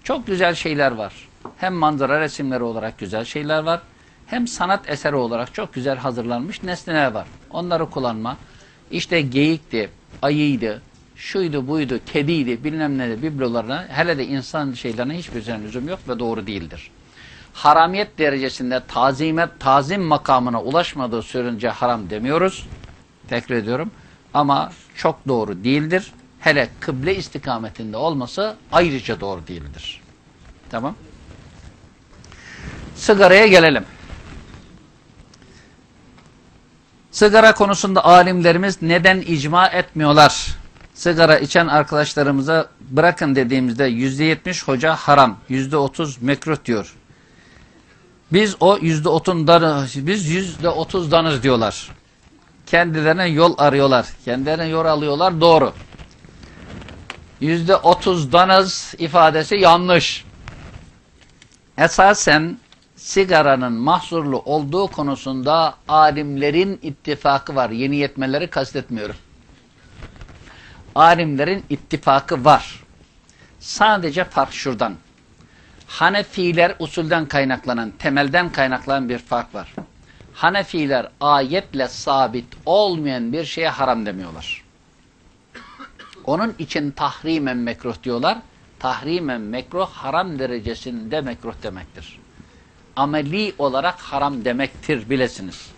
Çok güzel şeyler var. Hem manzara resimleri olarak güzel şeyler var. Hem sanat eseri olarak çok güzel hazırlanmış nesneler var. Onları kullanma. İşte geyikti, ayıydı, şuydu buydu, kediydi, bilmem ne de biblolarına, hele de insan şeylerine hiçbir lüzum yok ve doğru değildir. Haramiyet derecesinde tazimet, tazim makamına ulaşmadığı sürünce haram demiyoruz. Tekrar ediyorum. Ama çok doğru değildir. Hele kıble istikametinde olması ayrıca doğru değildir. Tamam. Sigaraya gelelim. Sigara konusunda alimlerimiz neden icma etmiyorlar? Sigara içen arkadaşlarımıza bırakın dediğimizde yüzde yetmiş hoca haram, yüzde otuz mekruh diyor. Biz o yüzde otuzdan, biz yüzde otuzdanız diyorlar. Kendilerine yol arıyorlar. Kendilerine yol alıyorlar. Doğru. Yüzde otuzdanız ifadesi yanlış. Esasen sigaranın mahzurlu olduğu konusunda alimlerin ittifakı var. Yeni yetmeleri kastetmiyorum. Alimlerin ittifakı var. Sadece fark şuradan. Hanefiler usulden kaynaklanan, temelden kaynaklanan bir fark var. Hanefiler ayetle sabit olmayan bir şeye haram demiyorlar. Onun için tahrimen mekruh diyorlar. Tahrimen mekruh haram derecesinde mekruh demektir. Ameli olarak haram demektir bilesiniz.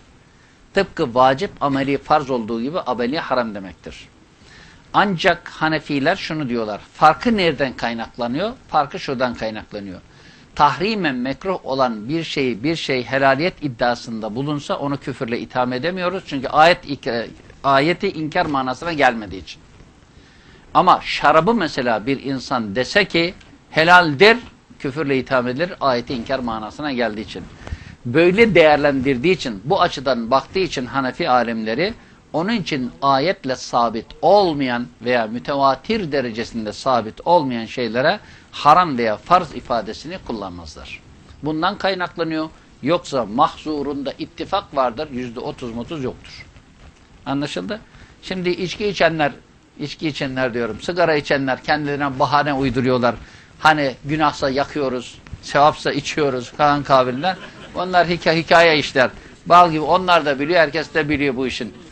Tıpkı vacip ameli farz olduğu gibi ameli haram demektir. Ancak Hanefiler şunu diyorlar. Farkı nereden kaynaklanıyor? Farkı şuradan kaynaklanıyor. Tahrimen mekruh olan bir şeyi bir şey helaliyet iddiasında bulunsa onu küfürle itham edemiyoruz. Çünkü ayet ayeti inkar manasına gelmediği için. Ama şarabı mesela bir insan dese ki helaldir, küfürle itham edilir ayeti inkar manasına geldiği için. Böyle değerlendirdiği için, bu açıdan baktığı için Hanefi alimleri onun için ayetle sabit olmayan veya mütevatir derecesinde sabit olmayan şeylere haram veya farz ifadesini kullanmazlar. Bundan kaynaklanıyor. Yoksa mahzurunda ittifak vardır. Yüzde otuz mutuz yoktur. Anlaşıldı? Şimdi içki içenler, içki içenler diyorum, sigara içenler kendilerine bahane uyduruyorlar. Hani günahsa yakıyoruz, sevapsa içiyoruz falan kabililer. Onlar hikaye, hikaye işler. Bal gibi onlar da biliyor, herkes de biliyor bu işin.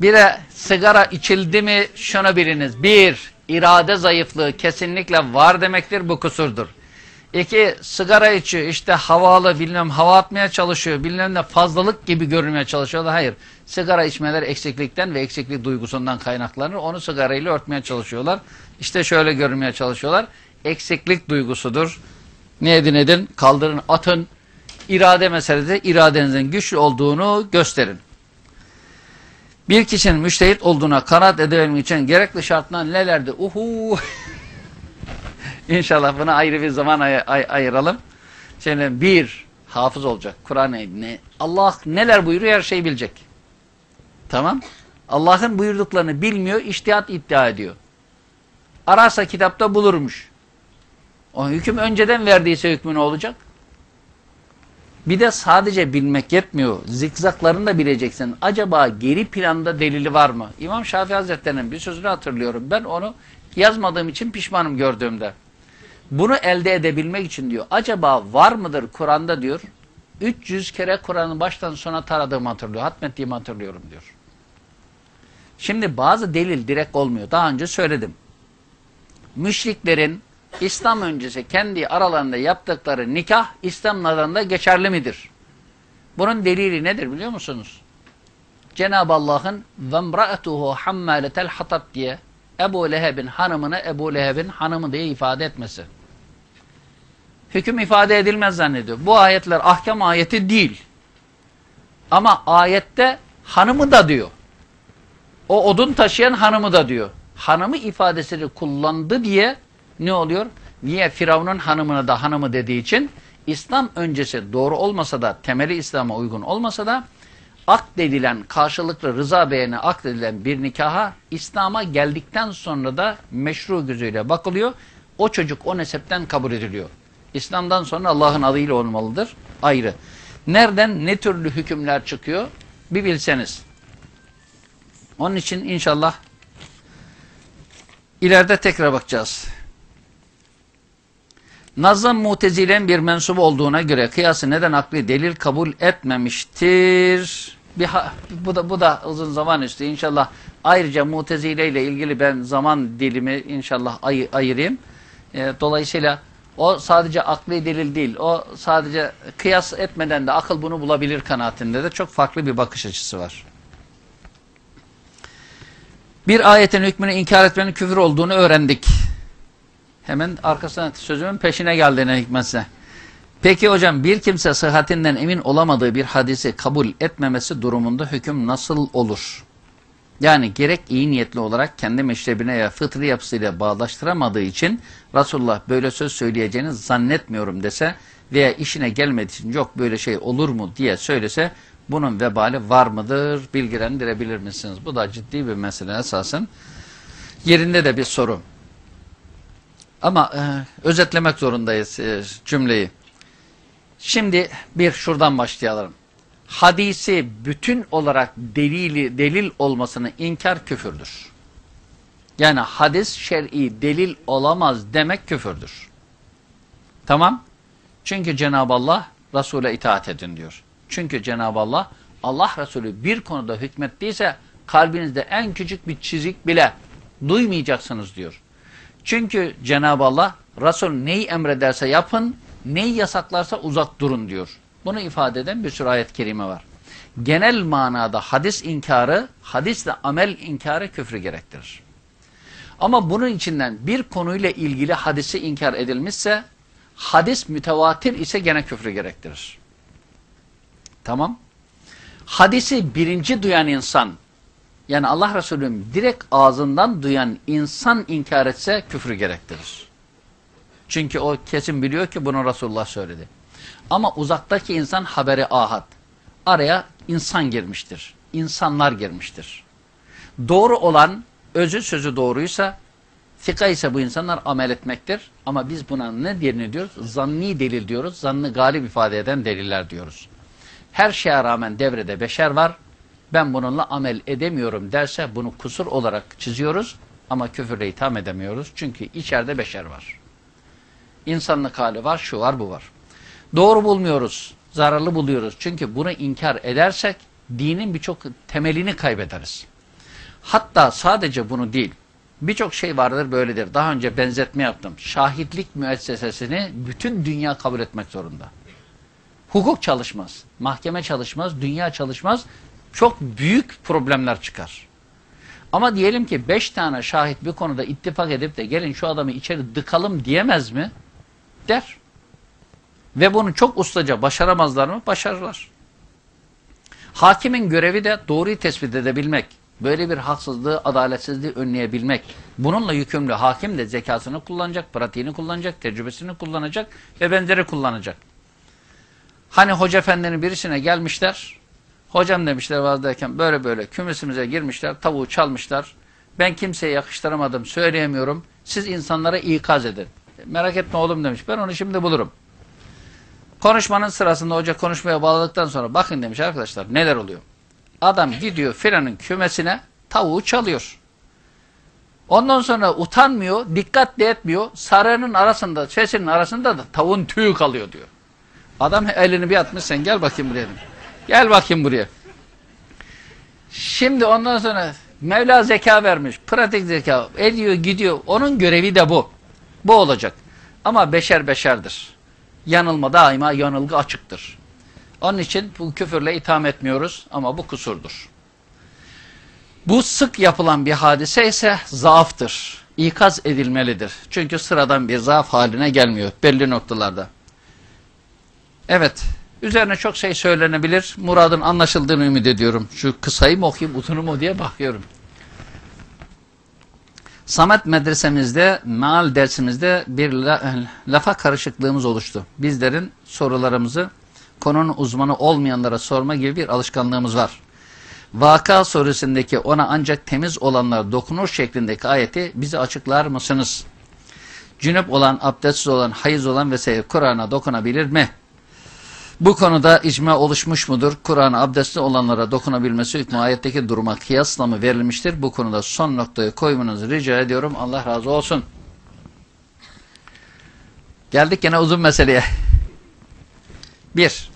Bire sigara içildi mi şunu biliniz. Bir, irade zayıflığı kesinlikle var demektir. Bu kusurdur. İki, sigara içiyor, işte havalı, bilmem hava atmaya çalışıyor, bilmem ne fazlalık gibi görünmeye çalışıyorlar. Hayır, sigara içmeler eksiklikten ve eksiklik duygusundan kaynaklanır. Onu sigarayla örtmeye çalışıyorlar. İşte şöyle görünmeye çalışıyorlar. Eksiklik duygusudur. Ne edin edin, kaldırın, atın. İrade meselesi, iradenizin güçlü olduğunu gösterin. Bir kişinin müştehit olduğuna kanaat edebilmek için gerekli şartlar nelerdi? Uhu! İnşallah buna ayrı bir zaman ay ay ayıralım. Şimdi bir, hafız olacak. Kur'an'ı ne? Allah neler buyuruyor her şeyi bilecek. Tamam. Allah'ın buyurduklarını bilmiyor, iştihat iddia ediyor. Ararsa kitapta bulurmuş. O hüküm önceden verdiyse hükmü ne olacak? Bir de sadece bilmek yetmiyor. Zikzaklarını da bileceksin. Acaba geri planda delili var mı? İmam Şafii Hazretleri'nin bir sözünü hatırlıyorum. Ben onu yazmadığım için pişmanım gördüğümde. Bunu elde edebilmek için diyor. Acaba var mıdır Kur'an'da diyor. 300 kere Kur'an'ı baştan sona taradığımı hatırlıyor. Hatmettiğimi hatırlıyorum diyor. Şimdi bazı delil direkt olmuyor. Daha önce söyledim. Müşriklerin İslam öncesi kendi aralarında yaptıkları nikah İslam nazarında geçerli midir? Bunun delili nedir biliyor musunuz? Cenab-ı Allah'ın وَمْرَأَتُهُ حَمَّالَةَ الْحَطَبْ diye Ebu Leheb'in hanımını Ebu Leheb'in hanımı diye ifade etmesi. Hüküm ifade edilmez zannediyor. Bu ayetler ahkam ayeti değil. Ama ayette hanımı da diyor. O odun taşıyan hanımı da diyor. Hanımı ifadesini kullandı diye ne oluyor? Niye Firavun'un hanımına da hanımı dediği için İslam öncesi doğru olmasa da temeli İslam'a uygun olmasa da akdedilen karşılıklı rıza beğeni akdedilen bir nikaha İslam'a geldikten sonra da meşru gözüyle bakılıyor. O çocuk o nesepten kabul ediliyor. İslam'dan sonra Allah'ın adıyla olmalıdır. Ayrı. Nereden ne türlü hükümler çıkıyor bir bilseniz. Onun için inşallah ileride tekrar bakacağız. Nazım mutezilen bir mensup olduğuna göre kıyası neden akli delil kabul etmemiştir? Bir bu da bu da uzun zaman üstü inşallah. Ayrıca mutezile ile ilgili ben zaman dilimi inşallah ay, ayırayım. E, dolayısıyla o sadece akli delil değil. O sadece kıyas etmeden de akıl bunu bulabilir kanaatinde de çok farklı bir bakış açısı var. Bir ayetin hükmünü inkar etmenin küfür olduğunu öğrendik. Hemen arkasına sözümün peşine geldiğine hikmetse. Peki hocam bir kimse sıhhatinden emin olamadığı bir hadisi kabul etmemesi durumunda hüküm nasıl olur? Yani gerek iyi niyetli olarak kendi meşrebine ya fıtri yapısıyla bağdaştıramadığı için Resulullah böyle söz söyleyeceğini zannetmiyorum dese veya işine gelmediği için yok böyle şey olur mu diye söylese bunun vebali var mıdır bilgilendirebilir misiniz? Bu da ciddi bir mesele esasen. Yerinde de bir soru. Ama e, özetlemek zorundayız e, cümleyi. Şimdi bir şuradan başlayalım. Hadisi bütün olarak delili, delil olmasını inkar küfürdür. Yani hadis şer'i delil olamaz demek küfürdür. Tamam. Çünkü Cenab-ı Allah Resul'e itaat edin diyor. Çünkü Cenab-ı Allah Allah Resulü bir konuda hükmettiyse kalbinizde en küçük bir çizik bile duymayacaksınız diyor. Çünkü Cenab-ı Allah Resul neyi emrederse yapın, neyi yasaklarsa uzak durun diyor. Bunu ifade eden bir sürü ayet-i kerime var. Genel manada hadis inkarı, hadisle amel inkarı küfrü gerektirir. Ama bunun içinden bir konuyla ilgili hadisi inkar edilmişse, hadis mütevatir ise gene küfrü gerektirir. Tamam. Hadisi birinci duyan insan, yani Allah Resulü'nün direkt ağzından duyan insan inkar etse küfrü gerektirir. Çünkü o kesin biliyor ki bunu Resulullah söyledi. Ama uzaktaki insan haberi ahad. Araya insan girmiştir. İnsanlar girmiştir. Doğru olan özü sözü doğruysa fika ise bu insanlar amel etmektir. Ama biz buna ne diyelim diyoruz? Zanni delil diyoruz. Zannı galip ifade eden deliller diyoruz. Her şeye rağmen devrede beşer var ben bununla amel edemiyorum derse bunu kusur olarak çiziyoruz ama küfürle itham edemiyoruz. Çünkü içeride beşer var. İnsanlık hali var, şu var, bu var. Doğru bulmuyoruz, zararlı buluyoruz. Çünkü bunu inkar edersek dinin birçok temelini kaybederiz. Hatta sadece bunu değil, Birçok şey vardır böyledir. Daha önce benzetme yaptım. Şahitlik müessesesini bütün dünya kabul etmek zorunda. Hukuk çalışmaz, mahkeme çalışmaz, dünya çalışmaz. Çok büyük problemler çıkar. Ama diyelim ki beş tane şahit bir konuda ittifak edip de gelin şu adamı içeri dıkalım diyemez mi? Der. Ve bunu çok ustaca başaramazlar mı? Başarırlar. Hakimin görevi de doğruyu tespit edebilmek. Böyle bir haksızlığı, adaletsizliği önleyebilmek. Bununla yükümlü hakim de zekasını kullanacak, pratiğini kullanacak, tecrübesini kullanacak ve benzeri kullanacak. Hani hoca efendinin birisine gelmişler. Hocam demişler vazdayken böyle böyle kümesimize girmişler, tavuğu çalmışlar. Ben kimseye yakıştıramadım, söyleyemiyorum. Siz insanlara ikaz edin. Merak etme oğlum demiş. Ben onu şimdi bulurum. Konuşmanın sırasında hoca konuşmaya bağladıktan sonra bakın demiş arkadaşlar neler oluyor. Adam gidiyor filanın kümesine tavuğu çalıyor. Ondan sonra utanmıyor, dikkat de etmiyor. Sarının arasında, sesinin arasında da tavuğun tüyü kalıyor diyor. Adam elini bir atmış sen gel bakayım buraya demiş. Gel bakayım buraya. Şimdi ondan sonra Mevla zeka vermiş. Pratik zeka. Ediyor gidiyor. Onun görevi de bu. Bu olacak. Ama beşer beşerdir. Yanılma daima yanılgı açıktır. Onun için bu küfürle itham etmiyoruz ama bu kusurdur. Bu sık yapılan bir hadise ise zaaftır. İkaz edilmelidir. Çünkü sıradan bir zaaf haline gelmiyor belli noktalarda. Evet, üzerine çok şey söylenebilir. Muradın anlaşıldığını ümit ediyorum. Şu kısayı mı okuyayım, uzunu mu diye bakıyorum. Samet medresemizde, meal dersimizde bir la, lafa karışıklığımız oluştu. Bizlerin sorularımızı konunun uzmanı olmayanlara sorma gibi bir alışkanlığımız var. Vaka suresindeki ona ancak temiz olanlar dokunur şeklindeki ayeti bize açıklar mısınız? Cünüp olan, abdestsiz olan, hayız olan vesaire Kur'an'a dokunabilir mi? Bu konuda icma oluşmuş mudur? Kur'an'a abdestli olanlara dokunabilmesi hükmü ayetteki duruma kıyasla mı verilmiştir? Bu konuda son noktayı koymanızı rica ediyorum. Allah razı olsun. Geldik gene uzun meseleye. Bir,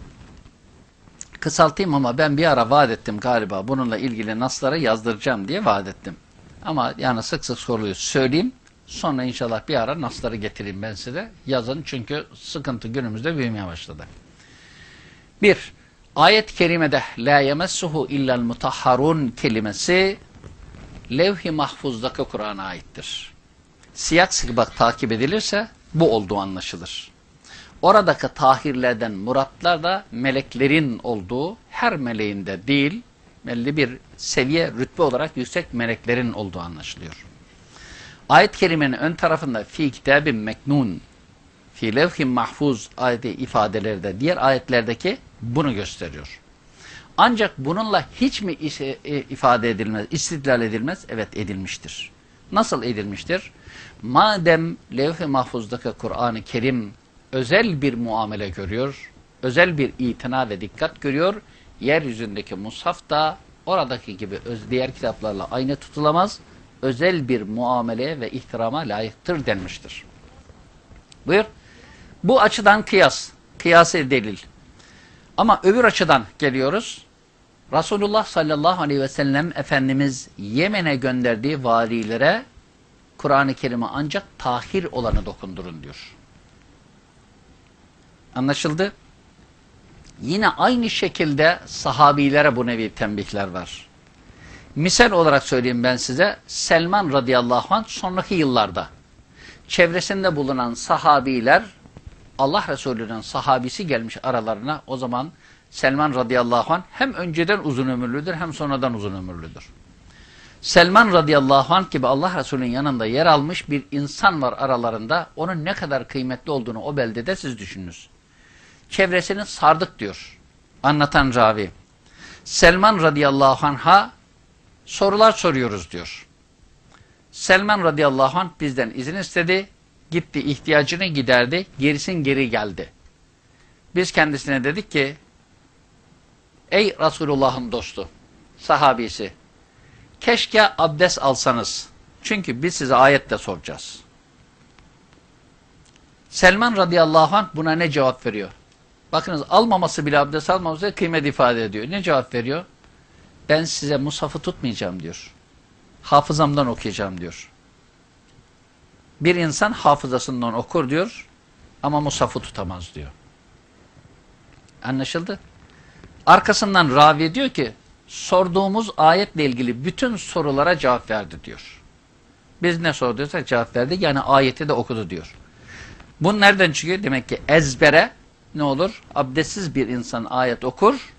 kısaltayım ama ben bir ara vaat ettim galiba bununla ilgili naslara yazdıracağım diye vaat ettim. Ama yani sık sık soruluyor. Söyleyeyim sonra inşallah bir ara nasları getireyim ben size. Yazın çünkü sıkıntı günümüzde büyümeye başladı. Bir, ayet-i kerimede la yemessuhu illel mutahharun kelimesi levh-i mahfuzdaki Kur'an'a aittir. Siyak sıkbak takip edilirse bu olduğu anlaşılır. Oradaki tahirlerden muratlar da meleklerin olduğu, her meleğinde değil, belli bir seviye, rütbe olarak yüksek meleklerin olduğu anlaşılıyor. Ayet-i kerimenin ön tarafında fi kitabin meknun, fi levh-i mahfuz ayeti ifadeleri de diğer ayetlerdeki bunu gösteriyor. Ancak bununla hiç mi ifade edilmez, istidlal edilmez? Evet edilmiştir. Nasıl edilmiştir? Madem levh-i mahfuzdaki Kur'an-ı Kerim özel bir muamele görüyor, özel bir itina ve dikkat görüyor, yeryüzündeki mushaf da oradaki gibi diğer kitaplarla aynı tutulamaz, özel bir muameleye ve ihtirama layıktır denmiştir. Buyur. Bu açıdan kıyas, kıyası delil. Ama öbür açıdan geliyoruz. Resulullah sallallahu aleyhi ve sellem Efendimiz Yemen'e gönderdiği valilere Kur'an-ı Kerim'e ancak tahir olanı dokundurun diyor. Anlaşıldı? Yine aynı şekilde sahabilere bu nevi tembihler var. Misal olarak söyleyeyim ben size Selman radıyallahu anh sonraki yıllarda çevresinde bulunan sahabiler Allah Resulü'nün sahabisi gelmiş aralarına o zaman Selman radıyallahu anh hem önceden uzun ömürlüdür hem sonradan uzun ömürlüdür. Selman radıyallahu anh gibi Allah Resulü'nün yanında yer almış bir insan var aralarında. Onun ne kadar kıymetli olduğunu o beldede siz düşününüz. Çevresini sardık diyor. Anlatan ravi. Selman radıyallahu anh'a sorular soruyoruz diyor. Selman radıyallahu anh bizden izin istedi. Gitti ihtiyacını giderdi. Gerisin geri geldi. Biz kendisine dedik ki ey Resulullah'ın dostu sahabisi keşke abdest alsanız. Çünkü biz size ayette soracağız. Selman radıyallahu anh buna ne cevap veriyor? Bakınız almaması bile abdest almaması kıymet ifade ediyor. Ne cevap veriyor? Ben size musafı tutmayacağım diyor. Hafızamdan okuyacağım diyor. Bir insan hafızasından okur diyor ama musafı tutamaz diyor. Anlaşıldı? Arkasından ravi diyor ki sorduğumuz ayetle ilgili bütün sorulara cevap verdi diyor. Biz ne sorduysak cevap verdi yani ayeti de okudu diyor. Bu nereden çıkıyor? Demek ki ezbere ne olur? Abdestsiz bir insan ayet okur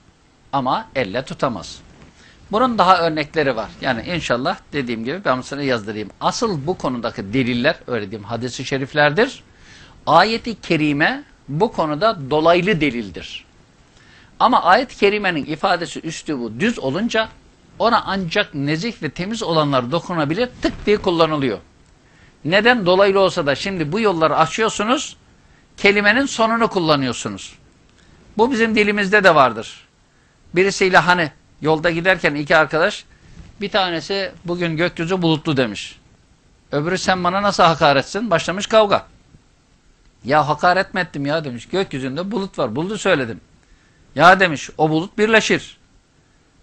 ama elle tutamaz. Bunun daha örnekleri var. Yani inşallah dediğim gibi ben sana yazdırayım. Asıl bu konudaki deliller öyle diyeyim hadisi şeriflerdir. Ayeti kerime bu konuda dolaylı delildir. Ama ayet-i kerimenin ifadesi üslubu düz olunca ona ancak nezih ve temiz olanlar dokunabilir tık diye kullanılıyor. Neden dolaylı olsa da şimdi bu yolları açıyorsunuz kelimenin sonunu kullanıyorsunuz. Bu bizim dilimizde de vardır. Birisiyle hani yolda giderken iki arkadaş bir tanesi bugün gökyüzü bulutlu demiş. Öbürü sen bana nasıl hakaretsin? Başlamış kavga. Ya hakaret mi ettim ya demiş. Gökyüzünde bulut var. Bulutu söyledim. Ya demiş o bulut birleşir.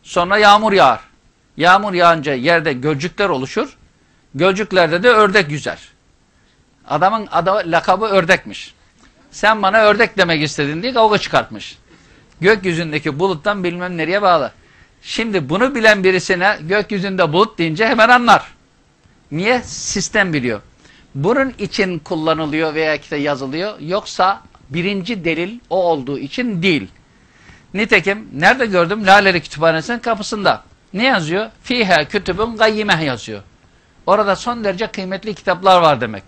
Sonra yağmur yağar. Yağmur yağınca yerde gölcükler oluşur. Gölcüklerde de ördek yüzer. Adamın adı, lakabı ördekmiş. Sen bana ördek demek istedin diye kavga çıkartmış. Gökyüzündeki buluttan bilmem nereye bağlı. Şimdi bunu bilen birisine gökyüzünde bulut deyince hemen anlar. Niye? Sistem biliyor. Bunun için kullanılıyor veya işte yazılıyor. Yoksa birinci delil o olduğu için değil. Nitekim nerede gördüm? Laleli Kütüphanesi'nin kapısında. Ne yazıyor? Fiha kütübün gayyimeh yazıyor. Orada son derece kıymetli kitaplar var demek.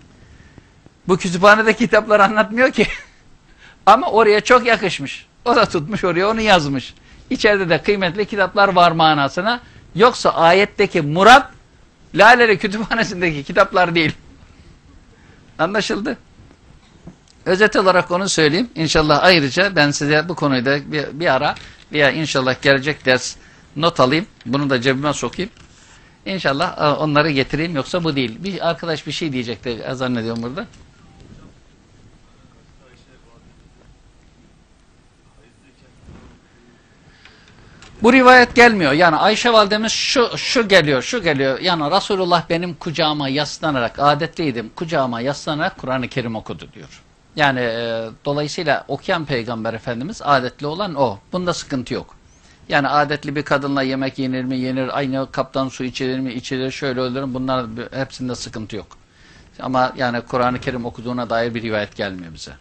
Bu kütüphanede kitaplar anlatmıyor ki. Ama oraya çok yakışmış. O da tutmuş oraya onu yazmış. İçeride de kıymetli kitaplar var manasına. Yoksa ayetteki murat Laleli Kütüphanesi'ndeki kitaplar değil. Anlaşıldı? Özet olarak onu söyleyeyim. İnşallah ayrıca ben size bu konuyu da bir, bir ara veya inşallah gelecek ders not alayım. Bunu da cebime sokayım. İnşallah e, onları getireyim yoksa bu değil. Bir arkadaş bir şey diyecekti zannediyorum burada. Bu rivayet gelmiyor. Yani Ayşe validemiz şu, şu geliyor, şu geliyor. Yani Resulullah benim kucağıma yaslanarak, adetliydim, kucağıma yaslanarak Kur'an-ı Kerim okudu diyor. Yani e, dolayısıyla okuyan Peygamber Efendimiz adetli olan o. Bunda sıkıntı yok. Yani adetli bir kadınla yemek yenir mi, yenir, aynı kaptan su içilir mi, içilir, şöyle ölür Bunlar hepsinde sıkıntı yok. Ama yani Kur'an-ı Kerim okuduğuna dair bir rivayet gelmiyor bize.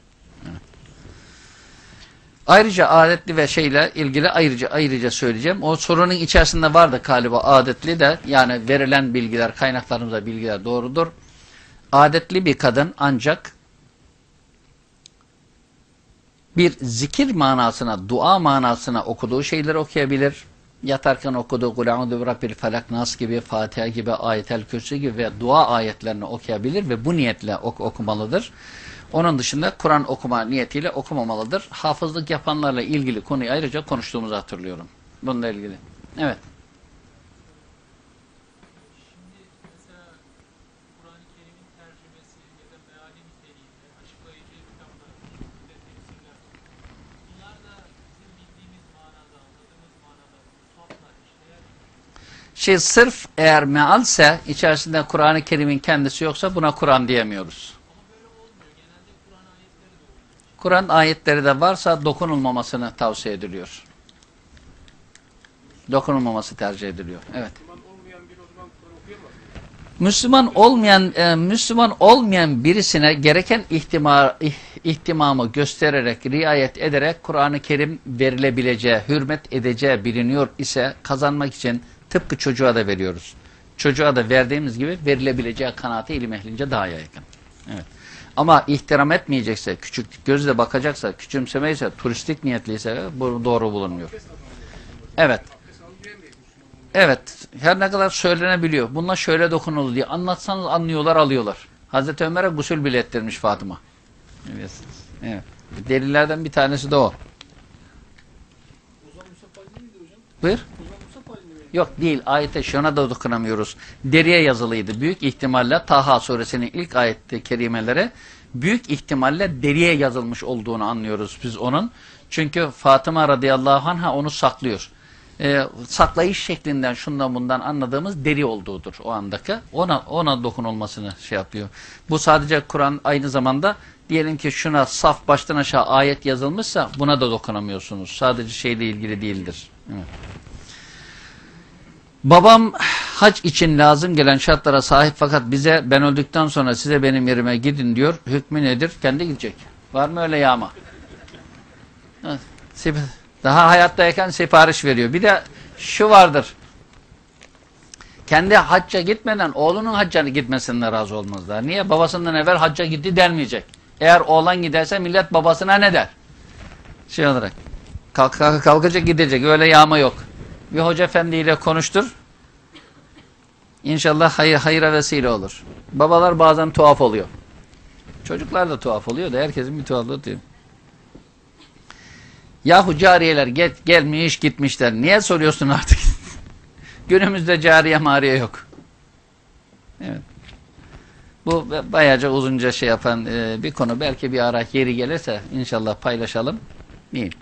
Ayrıca adetli ve şeyle ilgili ayrıca ayrıca söyleyeceğim. O sorunun içerisinde vardı galiba adetli de yani verilen bilgiler, kaynaklarımızda bilgiler doğrudur. Adetli bir kadın ancak bir zikir manasına, dua manasına okuduğu şeyleri okuyabilir. Yatarken okuduğu Kul'a'udu Rabbil Felak Nas gibi, Fatiha gibi, Ayetel Kürsü gibi ve dua ayetlerini okuyabilir ve bu niyetle ok okumalıdır. Onun dışında Kur'an okuma niyetiyle okumamalıdır. Hafızlık yapanlarla ilgili konuyu ayrıca konuştuğumuzu hatırlıyorum. Bununla ilgili. Evet. Şey sırf eğer mealse içerisinde Kur'an-ı Kerim'in kendisi yoksa buna Kur'an diyemiyoruz. Kur'an ayetleri de varsa dokunulmamasını tavsiye ediliyor. Dokunulmaması tercih ediliyor. Evet. Müslüman olmayan e, Müslüman olmayan birisine gereken ihtima, ih- ihtimamı göstererek, riayet ederek Kur'an-ı Kerim verilebileceği, hürmet edeceği biliniyor ise kazanmak için tıpkı çocuğa da veriyoruz. Çocuğa da verdiğimiz gibi verilebileceği kanaati ilim ehlince daha yakın. Evet. Ama ihtiram etmeyecekse, küçük gözle bakacaksa, küçümsemeyse, turistik niyetliyse bu doğru bulunmuyor. Evet. Evet. Her ne kadar söylenebiliyor. Bunlar şöyle dokunuldu diye anlatsanız anlıyorlar, alıyorlar. Hazreti Ömer'e gusül bile ettirmiş Fatıma. Evet. evet. Delillerden bir tanesi de o. Buyur. Yok değil. Ayete şuna da dokunamıyoruz. Deriye yazılıydı. Büyük ihtimalle Taha suresinin ilk ayette kerimeleri büyük ihtimalle deriye yazılmış olduğunu anlıyoruz biz onun. Çünkü Fatıma radıyallahu anh'a onu saklıyor. e, saklayış şeklinden şundan bundan anladığımız deri olduğudur o andaki. Ona ona dokunulmasını şey yapıyor. Bu sadece Kur'an aynı zamanda diyelim ki şuna saf baştan aşağı ayet yazılmışsa buna da dokunamıyorsunuz. Sadece şeyle ilgili değildir. Evet. Babam hac için lazım gelen şartlara sahip fakat bize ben öldükten sonra size benim yerime gidin diyor. Hükmü nedir? Kendi gidecek. Var mı öyle yağma? Daha hayattayken sipariş veriyor. Bir de şu vardır. Kendi hacca gitmeden oğlunun hacca gitmesinden razı olmazlar. Niye? Babasından evvel hacca gitti denmeyecek. Eğer oğlan giderse millet babasına ne der? Şey olarak. Kalk, kalk- kalkacak gidecek. Öyle yağma yok. Bir hoca efendiyle konuştur. İnşallah hayır, hayıra vesile olur. Babalar bazen tuhaf oluyor. Çocuklar da tuhaf oluyor da herkesin bir tuhaflığı diyor. Yahu cariyeler gel, gelmiş gitmişler. Niye soruyorsun artık? Günümüzde cariye mariye yok. Evet. Bu bayaca uzunca şey yapan e, bir konu. Belki bir ara yeri gelirse inşallah paylaşalım. Değil.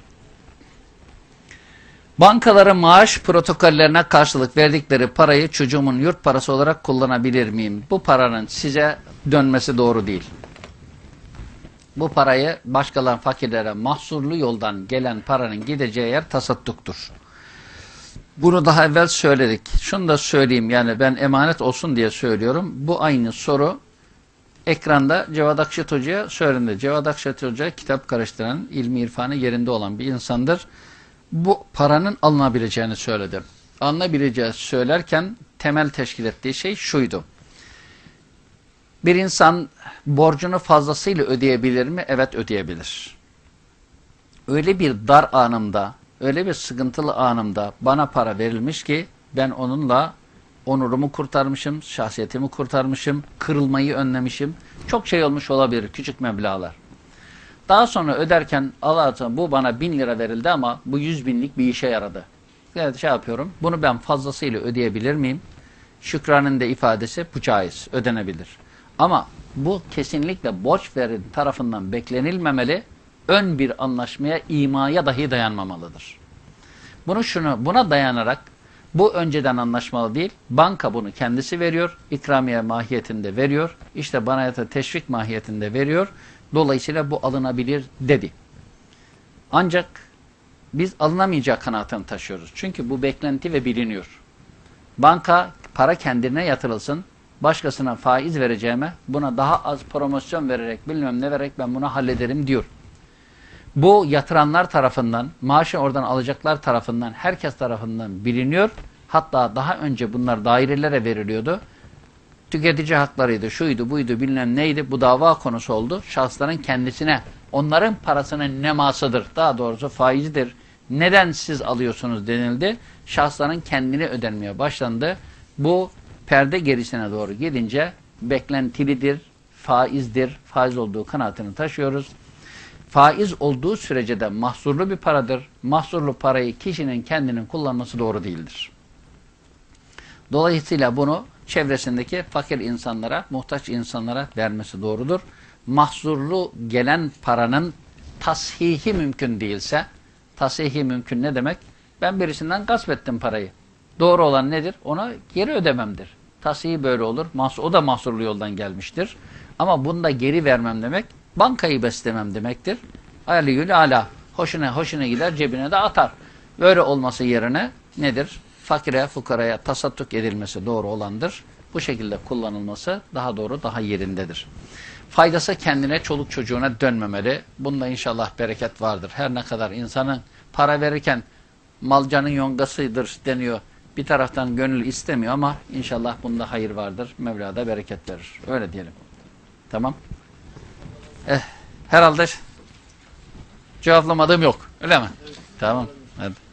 Bankaların maaş protokollerine karşılık verdikleri parayı çocuğumun yurt parası olarak kullanabilir miyim? Bu paranın size dönmesi doğru değil. Bu parayı başkalarının fakirlere mahsurlu yoldan gelen paranın gideceği yer tasadduktur. Bunu daha evvel söyledik. Şunu da söyleyeyim yani ben emanet olsun diye söylüyorum. Bu aynı soru ekranda Cevat Akşet Hoca'ya söylendi. Cevat Akşet Hoca kitap karıştıran, ilmi irfanı yerinde olan bir insandır. Bu paranın alınabileceğini söyledi. Alınabileceği söylerken temel teşkil ettiği şey şuydu. Bir insan borcunu fazlasıyla ödeyebilir mi? Evet ödeyebilir. Öyle bir dar anımda, öyle bir sıkıntılı anımda bana para verilmiş ki ben onunla onurumu kurtarmışım, şahsiyetimi kurtarmışım, kırılmayı önlemişim. Çok şey olmuş olabilir, küçük meblağlar. Daha sonra öderken Allah'tan bu bana bin lira verildi ama bu yüz binlik bir işe yaradı. Yani şey yapıyorum, bunu ben fazlasıyla ödeyebilir miyim? Şükranın da ifadesi bu caiz, ödenebilir. Ama bu kesinlikle borç verin tarafından beklenilmemeli, ön bir anlaşmaya, imaya dahi dayanmamalıdır. Bunu şunu, buna dayanarak bu önceden anlaşmalı değil. Banka bunu kendisi veriyor. ikramiye mahiyetinde veriyor. İşte bana ya teşvik mahiyetinde veriyor. Dolayısıyla bu alınabilir dedi. Ancak biz alınamayacak kanaatını taşıyoruz. Çünkü bu beklenti ve biliniyor. Banka para kendine yatırılsın. Başkasına faiz vereceğime buna daha az promosyon vererek bilmem ne vererek ben bunu hallederim diyor. Bu yatıranlar tarafından, maaşı oradan alacaklar tarafından, herkes tarafından biliniyor. Hatta daha önce bunlar dairelere veriliyordu. Tüketici haklarıydı, şuydu, buydu, bilmem neydi. Bu dava konusu oldu. Şahısların kendisine, onların parasının nemasıdır, daha doğrusu faizidir. Neden siz alıyorsunuz denildi. Şahısların kendini ödenmeye başlandı. Bu perde gerisine doğru gidince beklentilidir, faizdir, faiz olduğu kanaatini taşıyoruz. Faiz olduğu sürece de mahsurlu bir paradır. Mahsurlu parayı kişinin kendinin kullanması doğru değildir. Dolayısıyla bunu çevresindeki fakir insanlara, muhtaç insanlara vermesi doğrudur. Mahsurlu gelen paranın tashihi mümkün değilse, tashihi mümkün ne demek? Ben birisinden gasp ettim parayı. Doğru olan nedir? Ona geri ödememdir. Tasihi böyle olur. O da mahsurlu yoldan gelmiştir. Ama bunu da geri vermem demek, bankayı beslemem demektir. Aliyül ala. Hoşuna hoşuna gider, cebine de atar. Böyle olması yerine nedir? Fakire, fukaraya tasadduk edilmesi doğru olandır. Bu şekilde kullanılması daha doğru, daha yerindedir. Faydası kendine, çoluk çocuğuna dönmemeli. Bunda inşallah bereket vardır. Her ne kadar insanın para verirken malcanın yongasıdır deniyor. Bir taraftan gönül istemiyor ama inşallah bunda hayır vardır. Mevla da bereket verir. Öyle diyelim. Tamam. Eh, herhalde cevaplamadığım yok. Öyle mi? Tamam. Hadi.